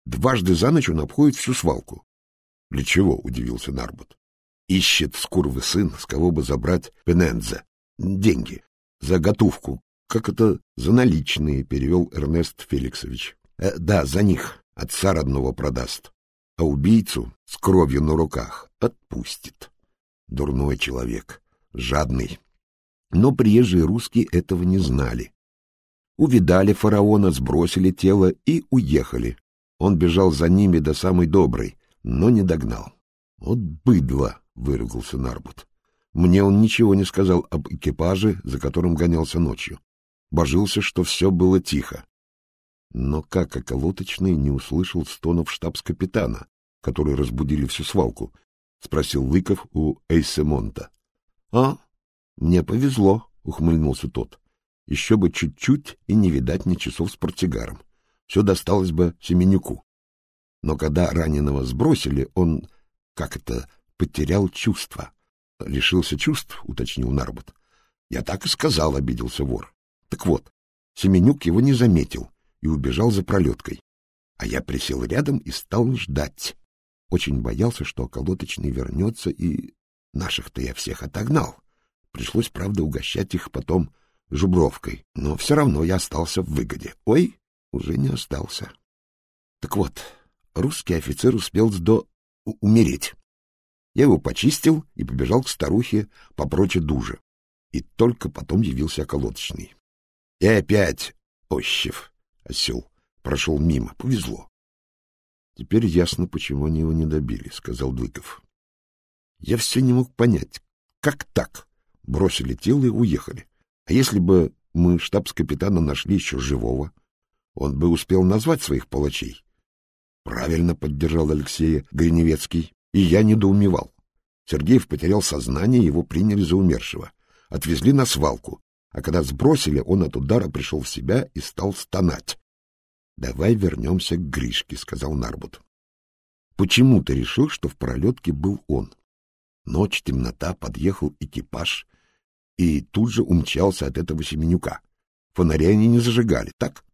Speaker 2: Дважды за ночь он обходит всю свалку. — Для чего? — удивился Нарбут. — Ищет скурвый сын, с кого бы забрать пенензе. Деньги. За готовку. Как это за наличные, — перевел Эрнест Феликсович. Э, — Да, за них. Отца родного продаст. А убийцу с кровью на руках отпустит. Дурной человек. Жадный. Но приезжие русские этого не знали. Увидали фараона, сбросили тело и уехали, он бежал за ними до самой доброй, но не догнал. — Вот быдло! — выругался Нарбут. Мне он ничего не сказал об экипаже, за которым гонялся ночью. Божился, что все было тихо. Но как околоточный не услышал стонов штабс-капитана, которые разбудили всю свалку? — спросил Лыков у Эйсемонта. — А, мне повезло, — ухмыльнулся тот. — Еще бы чуть-чуть и не видать ни часов с портсигаром все досталось бы Семенюку. Но когда раненого сбросили, он, как это, потерял чувства. Лишился чувств, уточнил Нарбут. Я так и сказал, обиделся вор. Так вот, Семенюк его не заметил и убежал за пролеткой. А я присел рядом и стал ждать. Очень боялся, что околоточный вернется, и наших-то я всех отогнал. Пришлось, правда, угощать их потом жубровкой, но все равно я остался в выгоде. Ой, уже не остался. Так вот, русский офицер успел до... умереть. Я его почистил и побежал к старухе по проче дуже. И только потом явился околоточный. И опять Ощев, осел, прошел мимо. Повезло. Теперь ясно, почему они его не добили, — сказал Дыков. Я все не мог понять, как так? Бросили тело и уехали. А если бы мы штабс-капитана нашли еще живого? — он бы успел назвать своих палачей.
Speaker 1: Правильно поддержал Алексея Гриневецкий, и я недоумевал. Сергеев потерял сознание, его приняли за умершего. Отвезли на свалку, а когда сбросили, он от удара пришел в себя и стал стонать. — Давай вернемся к Гришке, — сказал Нарбут. — Почему ты решил, что в пролетке был он? Ночь, темнота, подъехал экипаж и тут же умчался от этого Семенюка. Фонаря они не зажигали, так?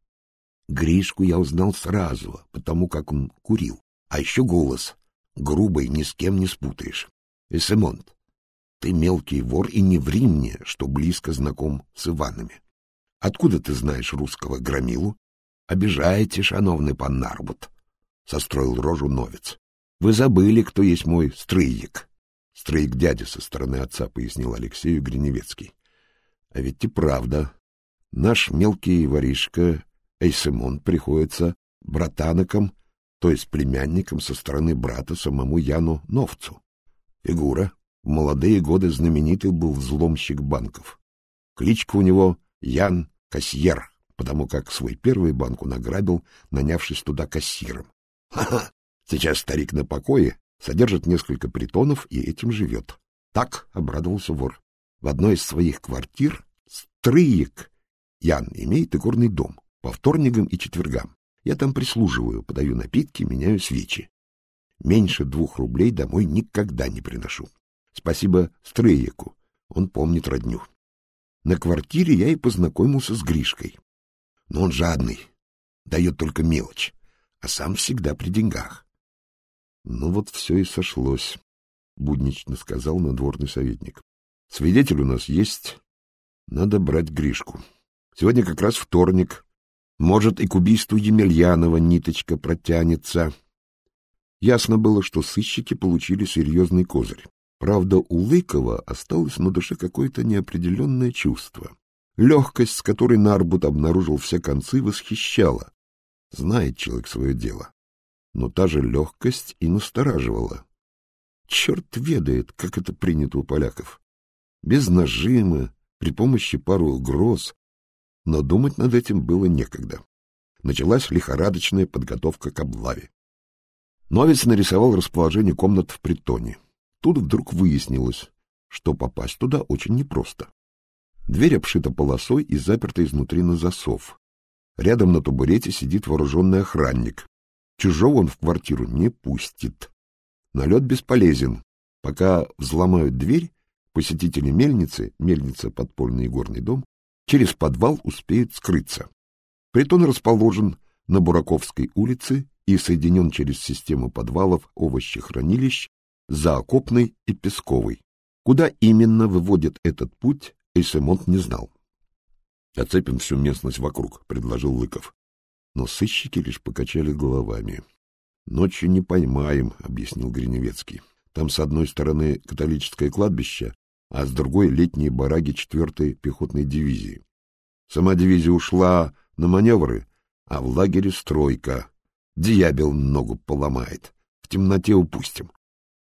Speaker 1: Гришку я узнал сразу, потому как он курил. А еще голос. Грубый, ни с кем не спутаешь. Эсемонт, ты мелкий вор и не ври мне, что близко знаком с Иванами. Откуда ты знаешь русского громилу? Обижаете, шановный пан Нарбут, — состроил рожу новец. Вы забыли, кто есть мой стрыйик. Стрыйк дядя со стороны отца, — пояснил Алексею Гриневецкий. А ведь и правда, наш мелкий воришка Эйсемон приходится братаноком, то есть племянником со стороны брата самому Яну Новцу. Фигура. В молодые годы знаменитый был взломщик банков. Кличка у него Ян Кассьер, потому как свой первый банк он ограбил, нанявшись туда кассиром. Ха-ха! Сейчас старик на покое, содержит несколько притонов и этим живет. Так обрадовался вор. В одной из своих квартир стрыек Ян имеет игорный дом по вторникам и четвергам. Я там прислуживаю, подаю напитки, меняю свечи. Меньше двух рублей домой никогда не приношу. Спасибо Стрейеку, он помнит родню. На квартире я и познакомился с Гришкой. Но он жадный, дает только мелочь, а сам всегда при деньгах. Ну вот все и сошлось, — буднично сказал надворный советник. Свидетель у нас есть, надо брать Гришку. Сегодня как раз вторник, может, и к убийству Емельянова ниточка протянется. Ясно было, что сыщики получили серьезный козырь. Правда, у Лыкова осталось на душе какое-то неопределенное чувство. Легкость, с которой Нарбут обнаружил все концы, восхищала. Знает человек свое дело. Но та же легкость и настораживала. Черт ведает, как это принято у поляков. Без нажима, при помощи пару угроз, но думать над этим было некогда. Началась лихорадочная подготовка к облаве. Новец нарисовал расположение комнат в притоне. Тут вдруг выяснилось, что попасть туда очень непросто. Дверь обшита полосой и заперта изнутри на засов. Рядом на табурете сидит вооруженный охранник. Чужого он в квартиру не пустит. Налет бесполезен. Пока взломают дверь, посетители мельницы, мельница — подпольный горный дом, через подвал успеют скрыться. Притон расположен на Бураковской улице и соединен через систему подвалов овощехранилищ за Окопной и Песковой. Куда именно выводит этот путь, Эйсемонт не знал. «Оцепим всю местность вокруг», — предложил Лыков. Но сыщики лишь покачали головами. «Ночью не поймаем», — объяснил Гриневецкий. «Там с одной стороны католическое кладбище, а с другой — летние бараги 4-й пехотной дивизии. Сама дивизия ушла на маневры, а в лагере стройка. Дьябел ногу поломает. В темноте упустим.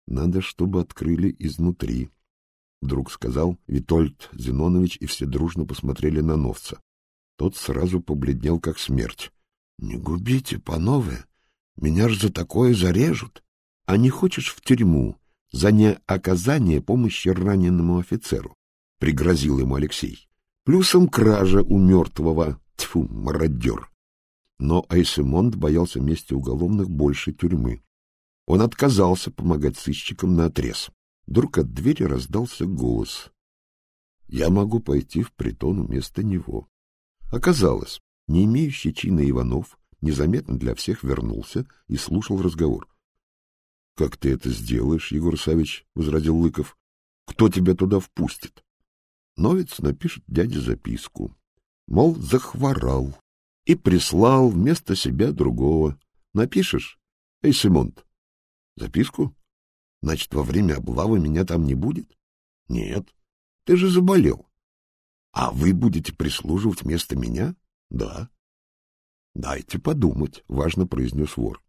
Speaker 1: Надо, чтобы открыли изнутри. Вдруг сказал Витольд Зинонович, и все дружно посмотрели на новца. Тот сразу побледнел, как смерть. — Не губите, панове, меня ж за такое зарежут. А не хочешь в тюрьму? за неоказание помощи раненому офицеру, — пригрозил ему Алексей. Плюсом кража у мертвого, тьфу, мародер. Но Айсемонд боялся мести уголовных больше тюрьмы. Он отказался помогать сыщикам на отрез. Вдруг от двери раздался голос. «Я могу пойти в притон вместо него». Оказалось, не имеющий чина Иванов незаметно для всех вернулся и слушал разговор. — Как ты это сделаешь, Егор Савич? — возразил Лыков. — Кто тебя туда впустит? Новец напишет дяде записку. Мол, захворал. И прислал вместо себя другого. Напишешь? Эй, Симонт. Записку? Значит, во время облавы меня там не будет? Нет. Ты же заболел. А вы будете прислуживать вместо меня? Да. Дайте подумать, важно произнес вор.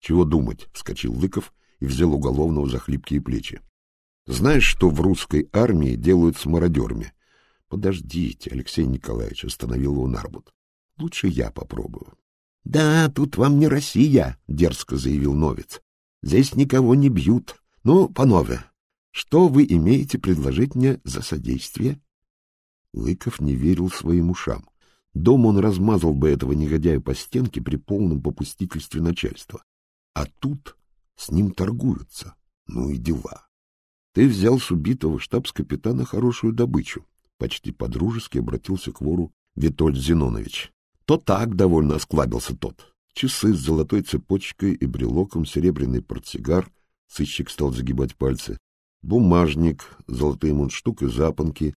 Speaker 1: Чего думать? — вскочил Лыков и взял уголовного за хлипкие плечи. — Знаешь, что в русской армии делают с мародерами? — Подождите, Алексей Николаевич, — остановил его Нарбут. — Лучше я попробую.
Speaker 2: — Да, тут вам не Россия, — дерзко заявил Новец. — Здесь никого не бьют. Ну, панове, что вы имеете предложить мне за содействие? Лыков не верил своим ушам. Дома он размазал бы этого негодяя по стенке при полном попустительстве начальства. А тут с ним торгуются. Ну и дела. Ты взял с убитого штабс-капитана хорошую добычу. Почти подружески обратился к вору Витольд Зинонович. То так довольно осклабился тот. Часы с золотой цепочкой и брелоком, серебряный портсигар, сыщик стал загибать пальцы, бумажник, золотые мундштук и запонки.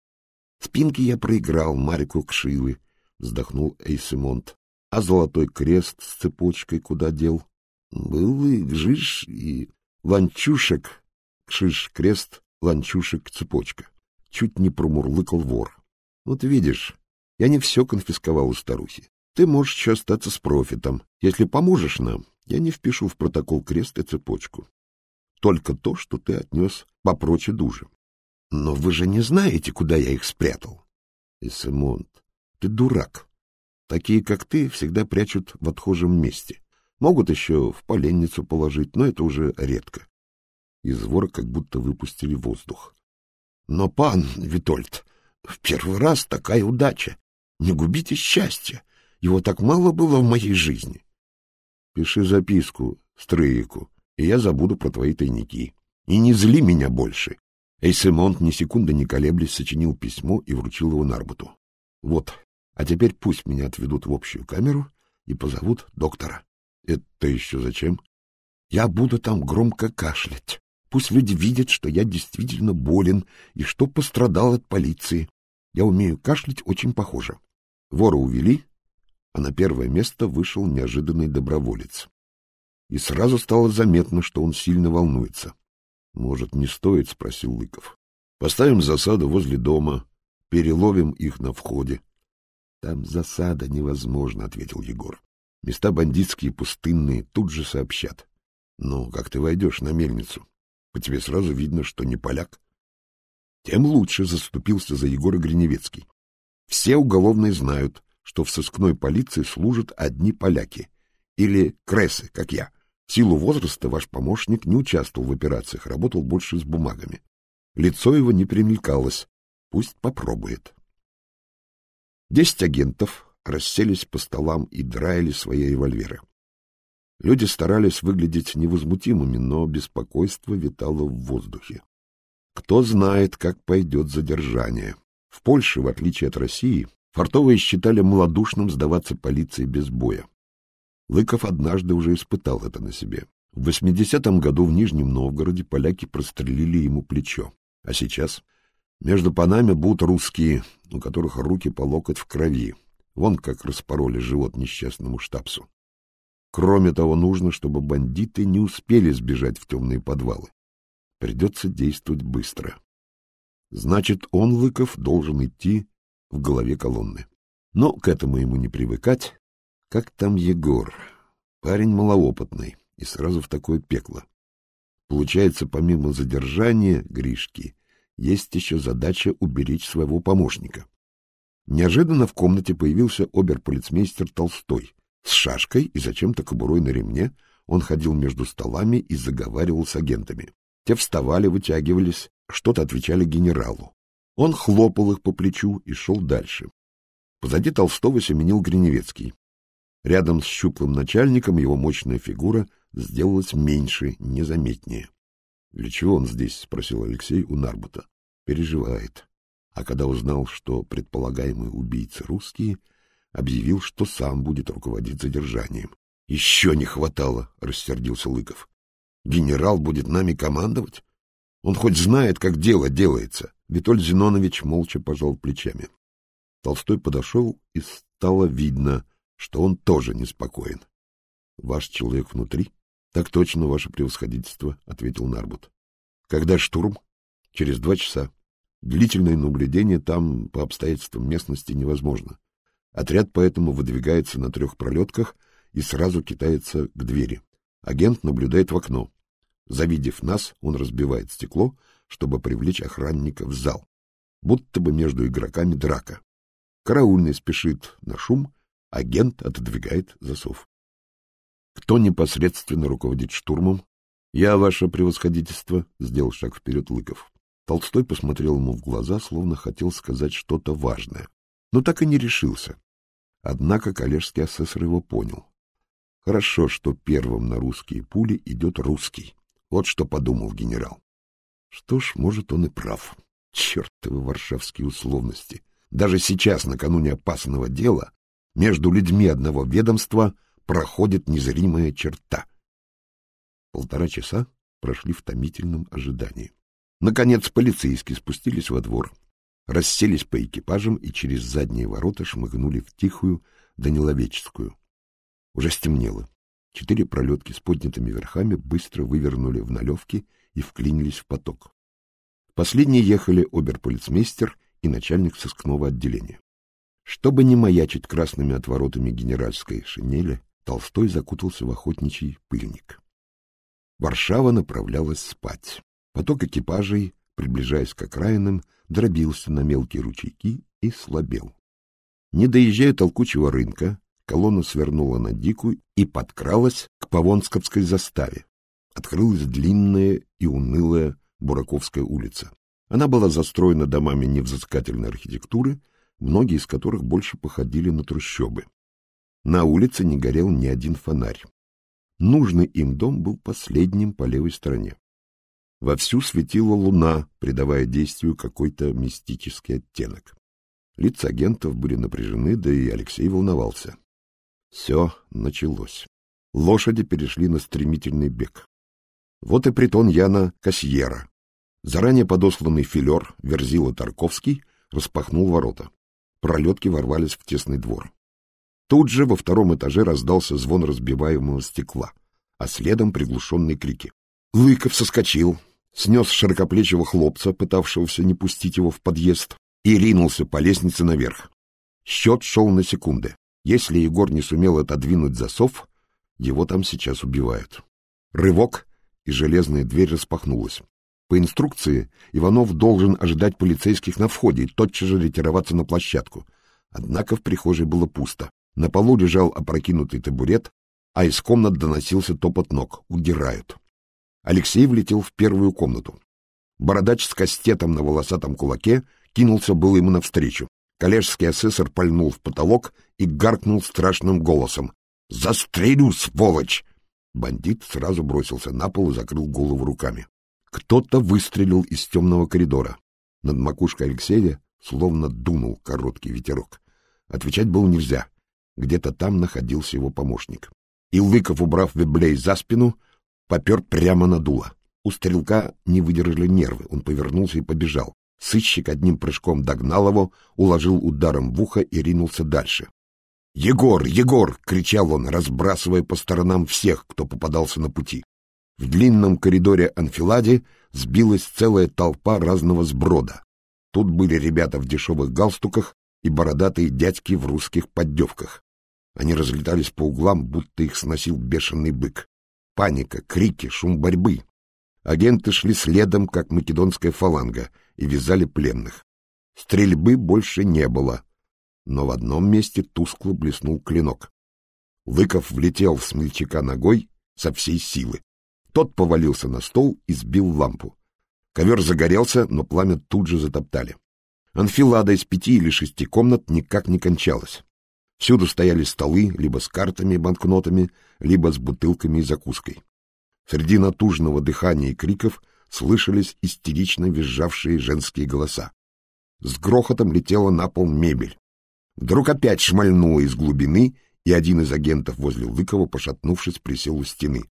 Speaker 2: Спинки я проиграл Марику Кшивы, вздохнул Эйсимонт. А золотой крест с цепочкой куда дел? Был и гжиш, и ланчушек, кшиш, крест, ланчушек, цепочка. Чуть не промурлыкал вор. Вот видишь, я не все конфисковал у старухи. Ты можешь еще остаться с профитом. Если поможешь нам, я не впишу в протокол крест и цепочку. Только то, что ты отнес попроче дуже. Но вы же не знаете, куда я их спрятал. Исемонт, ты дурак. Такие, как ты, всегда прячут в отхожем месте. Могут еще в поленницу положить, но это уже редко. Из вора как будто выпустили воздух. Но, пан Витольд, в первый раз такая удача. Не губите счастья. Его так мало было в моей жизни. Пиши записку Стрейку, и я забуду про твои тайники. И не зли меня больше. Эйсемонт ни секунды не колеблясь сочинил письмо и вручил его Нарбуту. Вот, а теперь пусть меня отведут в общую камеру и позовут доктора. Это еще зачем? Я буду там громко кашлять. Пусть люди видят, что я действительно болен и что пострадал от полиции. Я умею кашлять очень похоже. Вора увели, а на первое место вышел неожиданный доброволец. И сразу стало заметно, что он сильно волнуется. — Может, не стоит? — спросил Лыков. — Поставим засаду возле дома, переловим их на входе. — Там засада невозможно, — ответил Егор. — Места бандитские, пустынные, тут же сообщат. — Ну, как ты войдешь на мельницу? По тебе сразу видно, что не поляк. Тем лучше заступился за Егора Гриневецкий. Все уголовные знают, что в сыскной полиции служат одни поляки. Или кресы, как я. В силу возраста ваш помощник не участвовал в операциях, работал больше с бумагами. Лицо его не примелькалось. Пусть попробует. Десять агентов расселись по столам и драили свои револьверы. Люди старались выглядеть невозмутимыми, но беспокойство витало в воздухе. Кто знает, как пойдет задержание. В Польше, в отличие от России, фартовые считали малодушным сдаваться полиции без боя. Лыков однажды уже испытал это на себе. В 80-м году в Нижнем Новгороде поляки прострелили ему плечо. А сейчас между панами будут русские, у которых руки по локоть в крови. Вон как распороли живот несчастному штабсу. Кроме того, нужно, чтобы бандиты не успели сбежать в темные подвалы. Придется действовать быстро. Значит, он, Лыков, должен идти в голове колонны. Но к этому ему не привыкать. Как там Егор? Парень малоопытный и сразу в такое пекло. Получается, помимо задержания Гришки, есть еще задача уберечь своего помощника. Неожиданно в комнате появился оберполицмейстер Толстой. С шашкой и зачем-то кобурой на ремне он ходил между столами и заговаривал с агентами. Те вставали, вытягивались, что-то отвечали генералу. Он хлопал их по плечу и шел дальше. Позади Толстого семенил Гриневецкий. Рядом с щуплым начальником его мощная фигура сделалась меньше, незаметнее. — Для чего он здесь? — спросил Алексей у Нарбута. — Переживает. А когда узнал, что предполагаемые убийцы русские, объявил, что сам будет руководить задержанием. — Еще не хватало, — рассердился Лыков. — Генерал будет нами командовать? Он хоть знает, как дело делается. Витоль Зинонович молча пожал плечами. Толстой подошел, и стало видно, что он тоже неспокоен. — Ваш человек внутри? — Так точно, ваше превосходительство, — ответил Нарбут. — Когда штурм? — Через два часа. Длительное наблюдение там по обстоятельствам местности невозможно. Отряд поэтому выдвигается на трех пролетках и сразу китается к двери. Агент наблюдает в окно. Завидев нас, он разбивает стекло, чтобы привлечь охранника в зал. Будто бы между игроками драка. Караульный спешит на шум, агент отодвигает засов.
Speaker 1: Кто непосредственно руководит штурмом? Я, ваше превосходительство, сделал шаг вперед Лыков. Толстой посмотрел ему в глаза, словно хотел сказать что-то важное, но так и не решился. Однако коллежский асессор его понял. Хорошо, что первым на русские пули идет русский. Вот что подумал генерал. Что ж, может, он и прав. Чертовы варшавские условности. Даже сейчас, накануне опасного дела, между людьми одного ведомства проходит незримая черта. Полтора часа прошли в томительном ожидании. Наконец полицейские спустились во двор, расселись по экипажам и через задние ворота шмыгнули в тихую Даниловеческую. Уже стемнело. Четыре пролетки с поднятыми верхами быстро вывернули в налевки и вклинились в поток. Последние ехали оберполицмейстер и начальник сыскного отделения. Чтобы не маячить красными отворотами генеральской шинели, Толстой закутался в охотничий пыльник. Варшава направлялась спать. Поток экипажей, приближаясь к окраинам, дробился на мелкие ручейки и слабел. Не доезжая толкучего рынка, колонна свернула на Дикую и подкралась к Павонсковской заставе. Открылась длинная и унылая Бураковская улица. Она была застроена домами невзыскательной архитектуры, многие из которых больше походили на трущобы. На улице не горел ни один фонарь. Нужный им дом был последним по левой стороне. Вовсю светила луна, придавая действию какой-то мистический оттенок. Лица агентов были напряжены, да и Алексей волновался. Все началось. Лошади перешли на стремительный бег. Вот и притон Яна Касьера. Заранее подосланный филер Верзила Тарковский распахнул ворота. Пролетки ворвались в тесный двор. Тут же во втором этаже раздался звон разбиваемого стекла, а следом приглушенные крики. Лыков соскочил, снес широкоплечего хлопца, пытавшегося не пустить его в подъезд, и ринулся по лестнице наверх. Счет шел на секунды. Если Егор не сумел отодвинуть засов, его там сейчас убивают. Рывок, и железная дверь распахнулась. По инструкции Иванов должен ожидать полицейских на входе и тотчас же ретироваться на площадку. Однако в прихожей было пусто. На полу лежал опрокинутый табурет, а из комнат доносился топот ног. Удирают. Алексей влетел в первую комнату. Бородач с кастетом на волосатом кулаке кинулся было ему навстречу. Коллежский асессор пальнул в потолок и гаркнул страшным голосом. «Застрелю, сволочь!» Бандит сразу бросился на пол и закрыл голову руками. Кто-то выстрелил из темного коридора. Над макушкой Алексея словно дунул короткий ветерок. Отвечать было нельзя. Где-то там находился его помощник. И убрав Веблей за спину, попер прямо на дуло. У стрелка не выдержали нервы, он повернулся и побежал. Сыщик одним прыжком догнал его, уложил ударом в ухо и ринулся дальше. «Егор! Егор!» — кричал он, разбрасывая по сторонам всех, кто попадался на пути. В длинном коридоре анфиладе сбилась целая толпа разного сброда. Тут были ребята в дешевых галстуках и бородатые дядьки в русских поддевках. Они разлетались по углам, будто их сносил бешеный бык. Паника, крики, шум борьбы. Агенты шли следом, как македонская фаланга, и вязали пленных. Стрельбы больше не было, но в одном месте тускло блеснул клинок. Лыков влетел в смельчака ногой со всей силы. Тот повалился на стол и сбил лампу. Ковер загорелся, но пламя тут же затоптали. Анфилада из пяти или шести комнат никак не кончалась. Всюду стояли столы, либо с картами и банкнотами, либо с бутылками и закуской. Среди натужного дыхания и криков слышались истерично визжавшие женские голоса. С грохотом летела на пол мебель. Вдруг опять шмальнуло из глубины, и один из агентов возле Лыкова, пошатнувшись, присел у стены.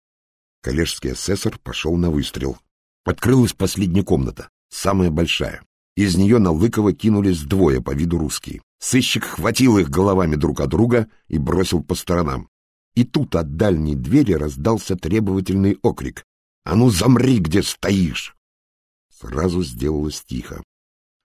Speaker 1: Коллежский асессор пошел на выстрел. Подкрылась последняя комната, самая большая. Из нее на Лыкова кинулись двое по виду русские. Сыщик хватил их головами друг от друга и бросил по сторонам. И тут от дальней двери раздался требовательный окрик. «А ну замри, где стоишь!» Сразу сделалось тихо.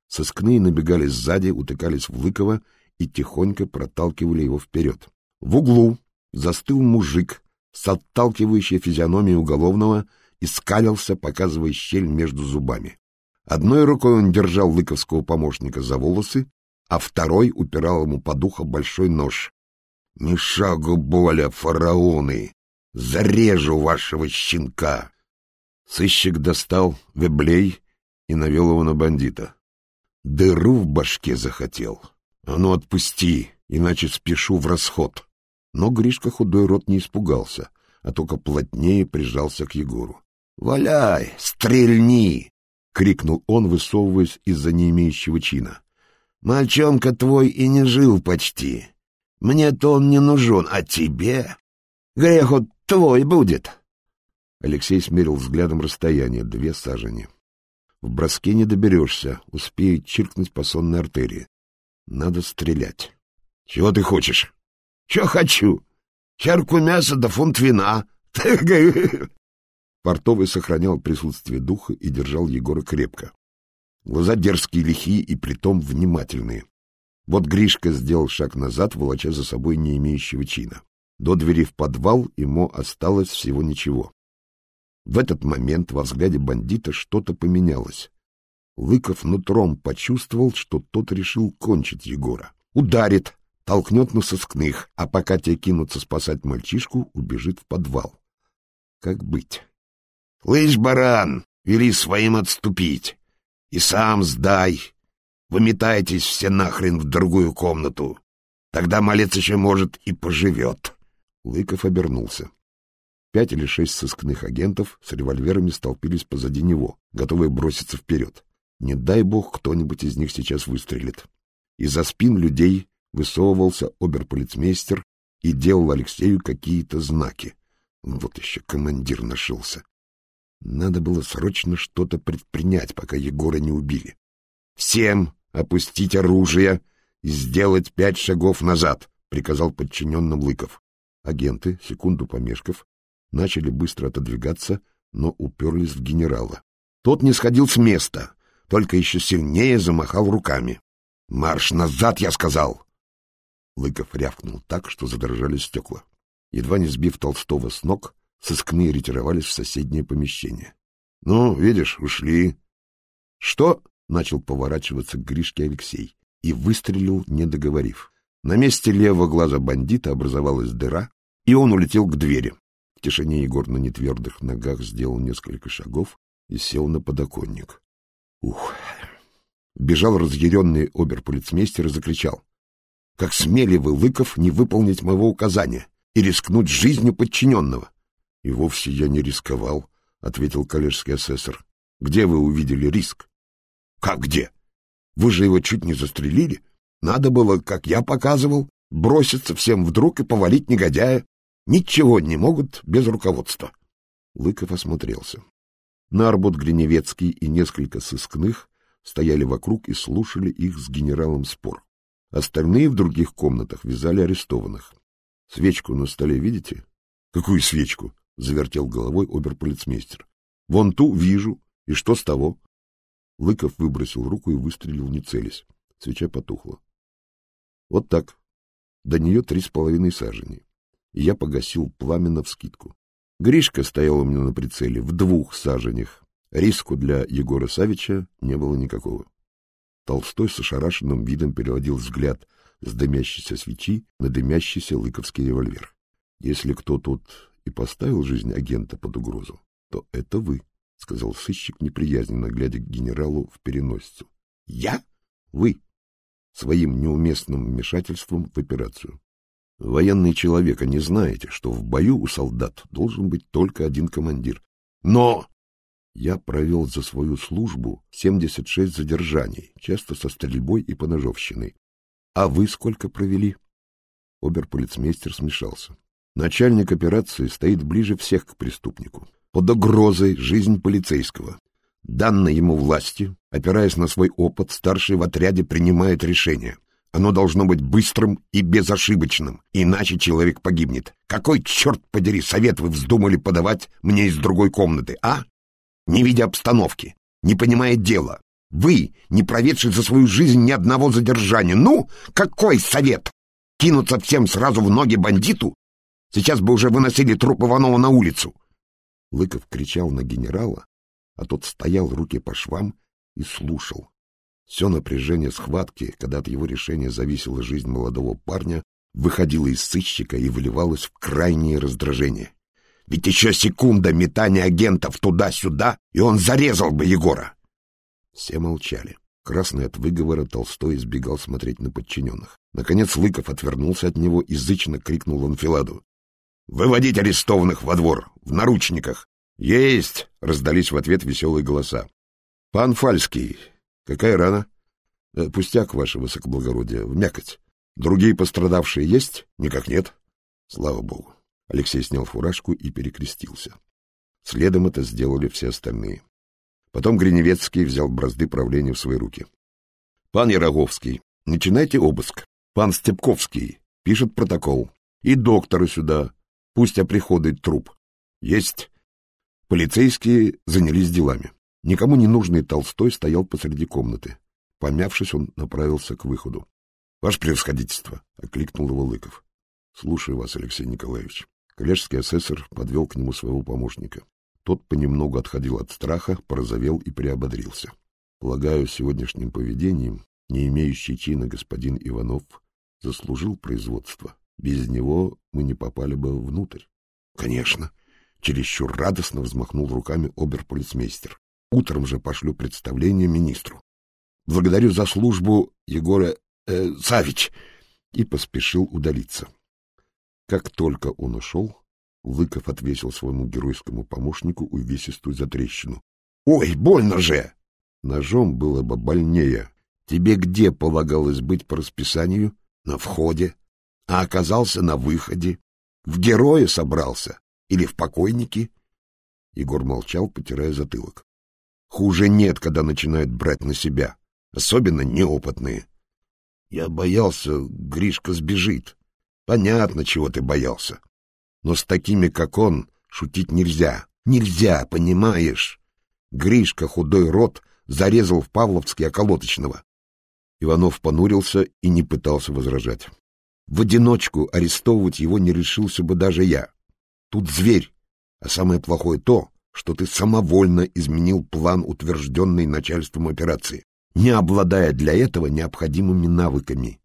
Speaker 1: Сыскные набегали сзади, утыкались в Лыкова и тихонько проталкивали его вперед. В углу застыл мужик с отталкивающей физиономией уголовного и скалился, показывая щель между зубами. Одной рукой он держал лыковского помощника за волосы, а второй упирал ему под ухо большой нож. — Ни шагу боля, фараоны!
Speaker 2: Зарежу вашего щенка!»
Speaker 1: Сыщик достал веблей и навел его на бандита. Дыру в башке захотел. А ну отпусти, иначе спешу в расход. Но Гришка худой рот не испугался, а только плотнее прижался к Егору. — Валяй, стрельни! — крикнул он, высовываясь из-за не имеющего чина. — Мальчонка твой и не жил почти. Мне-то он не нужен, а тебе? Грех вот твой будет. Алексей смерил взглядом расстояние, две сажени. В броске не доберешься, успеет чиркнуть по сонной артерии. Надо стрелять. — Чего ты хочешь? — Чего хочу? Чарку мяса да фунт вина. Портовый сохранял присутствие духа и держал Егора крепко. Глаза дерзкие, лихие и притом внимательные. Вот Гришка сделал шаг назад, волоча за собой не имеющего чина. До двери в подвал ему осталось всего ничего. В этот момент во взгляде бандита что-то поменялось. Лыков нутром почувствовал, что тот решил кончить Егора. Ударит, толкнет на сыскных, а пока те кинутся спасать мальчишку, убежит в подвал. Как быть? — Лысь, баран, вели своим отступить. И сам сдай. Выметайтесь все нахрен в другую комнату. Тогда малец еще, может, и поживет. Лыков обернулся. Пять или шесть сыскных агентов с револьверами столпились позади него, готовые броситься вперед. Не дай бог, кто-нибудь из них сейчас выстрелит. Из-за спин людей высовывался оберполицмейстер и делал Алексею какие-то знаки. Вот еще командир нашелся. Надо было срочно что-то предпринять, пока Егора не убили. «Всем опустить оружие и сделать пять шагов назад», — приказал подчиненным Лыков. Агенты, секунду помешков, начали быстро отодвигаться, но уперлись в генерала. Тот не сходил с места, только еще сильнее замахал руками. «Марш назад, я сказал!» Лыков рявкнул так, что задрожали стекла. Едва не сбив Толстого с ног, сыскные ретировались в соседнее помещение. — Ну, видишь, ушли. — Что? — начал поворачиваться к Гришке Алексей и выстрелил, не договорив. На месте левого глаза бандита образовалась дыра, и он улетел к двери. В тишине Егор на нетвердых ногах сделал несколько шагов и сел на подоконник. Ух! Бежал разъяренный оберполицмейстер и закричал. — Как смели вы, Лыков, не выполнить моего указания и рискнуть жизнью подчиненного? — И вовсе я не рисковал, — ответил коллежский асессор. — Где вы увидели риск? — Как где? Вы же его чуть не застрелили. Надо было, как я показывал, броситься всем вдруг и повалить негодяя. Ничего не могут без руководства. Лыков осмотрелся. Нарбут Гриневецкий и несколько сыскных стояли вокруг и слушали их с генералом спор. Остальные в других комнатах вязали арестованных. — Свечку на столе видите? — Какую свечку? — завертел головой оберполицмейстер. — Вон ту вижу. И что с того? Лыков выбросил руку и выстрелил, не целясь. Свеча потухла. Вот так. До нее три с половиной сажени. И я погасил пламя навскидку. Гришка стоял у меня на прицеле в двух саженях. Риску для Егора Савича не было никакого. Толстой с ошарашенным видом переводил взгляд с дымящейся свечи на дымящийся лыковский револьвер. Если кто тут и поставил жизнь агента под угрозу, то это вы, — сказал сыщик, неприязненно глядя к генералу в переносицу. — Я? Вы. Своим неуместным вмешательством в операцию. Военный человек, а не знаете, что в бою у солдат должен быть только один командир. Но я провел за свою службу 76 задержаний, часто со стрельбой и поножовщиной. А вы сколько провели? Оберполицмейстер смешался. Начальник операции стоит ближе всех к преступнику. Под угрозой жизнь полицейского. Данной ему власти, опираясь на свой опыт, старший в отряде принимает решение. Оно должно быть быстрым и безошибочным, иначе человек погибнет. Какой, черт подери, совет вы вздумали подавать мне из другой комнаты, а? Не видя обстановки, не понимая дела. Вы, не проведший за свою жизнь ни одного задержания. Ну, какой совет? Кинуться всем сразу в ноги бандиту? Сейчас бы уже выносили труп Иванова на улицу. Лыков кричал на генерала, а тот стоял руки по швам и слушал, все напряжение схватки, когда от его решения зависела жизнь молодого парня, выходило из сыщика и выливалось в крайнее раздражение.
Speaker 2: Ведь еще секунда метания агентов туда-сюда, и он зарезал бы Егора. Все молчали. Красный от выговора Толстой избегал смотреть на подчиненных. Наконец Лыков отвернулся от него и зычно крикнул Анфиладу. — Выводить арестованных во двор, в наручниках! — Есть! — раздались в ответ веселые голоса. — Пан Фальский, какая рана? Э, — Пустяк, ваше высокоблагородие, в мякоть. Другие пострадавшие есть? — Никак нет. — Слава богу. Алексей снял фуражку и перекрестился. Следом это сделали все остальные. Потом Гриневецкий взял бразды правления в свои руки. — Пан Яроговский, начинайте обыск. Пан Степковский пишет протокол. И доктора сюда. Пусть оприходует труп. Есть. Полицейские занялись делами. Никому не нужный Толстой стоял посреди комнаты. Помявшись, он направился к выходу. — Ваше превосходительство! — окликнул его Лыков. — Слушаю вас, Алексей Николаевич. Коллежский асессор подвел к нему своего помощника. Тот понемногу отходил от страха, порозовел и приободрился. Полагаю, сегодняшним поведением, не имеющий чина господин Иванов, заслужил производство. Без него мы не попали бы внутрь. — Конечно. Чересчур радостно взмахнул руками оберполицмейстер. Утром же пошлю представление министру. Благодарю за службу, Егора э, Савич, и поспешил удалиться. Как только он ушел, Лыков отвесил своему геройскому помощнику увесистую затрещину. — Ой, больно же! Ножом было бы больнее. Тебе где полагалось быть по расписанию? На входе. А оказался на выходе. В героя собрался? Или в покойники? Егор молчал, потирая затылок. Хуже нет, когда начинают брать на себя, особенно неопытные. Я боялся, Гришка сбежит. Понятно, чего ты боялся. Но с такими, как он, шутить нельзя. Нельзя, понимаешь? Гришка, худой рот, зарезал в Павловске околоточного. Иванов понурился и не пытался возражать. В одиночку арестовывать его не решился бы даже я. Тут зверь, а самое плохое то, что ты самовольно изменил план, утвержденный начальством операции, не обладая для этого необходимыми навыками.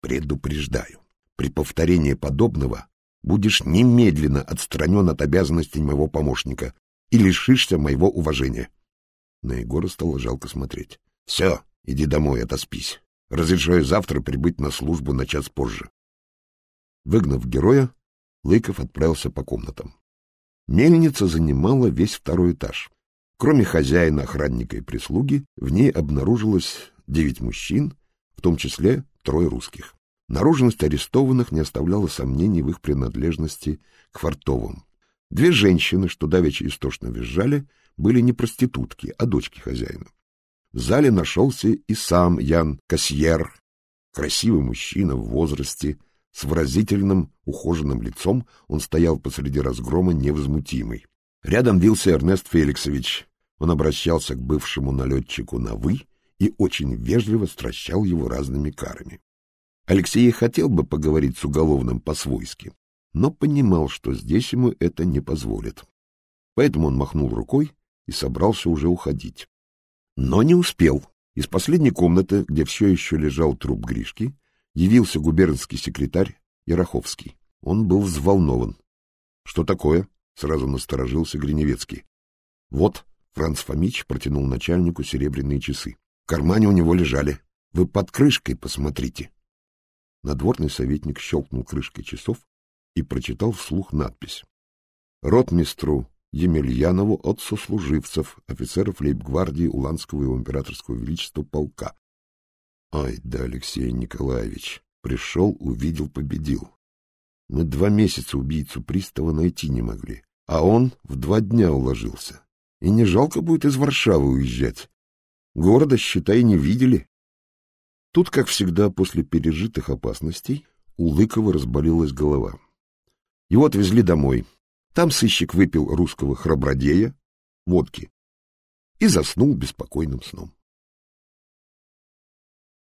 Speaker 2: Предупреждаю. При повторении подобного будешь немедленно отстранен от обязанностей моего помощника и лишишься моего уважения. На Егора стало жалко смотреть. — Все, иди домой, отоспись. Разрешаю завтра прибыть на службу на час позже. Выгнав героя, Лыков отправился по комнатам. Мельница занимала весь второй этаж. Кроме хозяина, охранника и прислуги, в ней обнаружилось девять мужчин, в том числе трое русских. Наружность арестованных не оставляла сомнений в их принадлежности к фартовым. Две женщины, что давеча истошно визжали, были не проститутки, а дочки хозяина. В зале нашелся и сам Ян Кассьер, красивый мужчина в возрасте, с выразительным ухоженным лицом, он стоял посреди разгрома невозмутимый. Рядом вился Эрнест Феликсович. Он обращался к бывшему налетчику на «вы» и очень вежливо стращал его разными карами. Алексей хотел бы поговорить с уголовным по-свойски, но понимал, что здесь ему это не позволит. Поэтому он махнул рукой и собрался уже уходить. Но не успел. Из последней комнаты, где все еще лежал труп Гришки, явился губернский секретарь Яроховский. Он был взволнован. — Что такое? — сразу насторожился Гриневецкий. — Вот, Франц Фомич протянул начальнику серебряные часы. В кармане у него лежали. Вы под крышкой посмотрите. Надворный советник щелкнул крышкой часов и прочитал вслух надпись. Ротмистру Емельянову от сослуживцев, офицеров лейб-гвардии Уланского и императорского величества полка. Ай да, Алексей Николаевич, пришел, увидел, победил. Мы два месяца убийцу пристава найти не могли, а он в два дня уложился. И не жалко будет из Варшавы уезжать. Города, считай, не видели. Тут, как всегда, после пережитых опасностей, у Лыкова разболелась голова. Его отвезли домой. Там сыщик выпил русского храбродея, водки, и заснул беспокойным сном.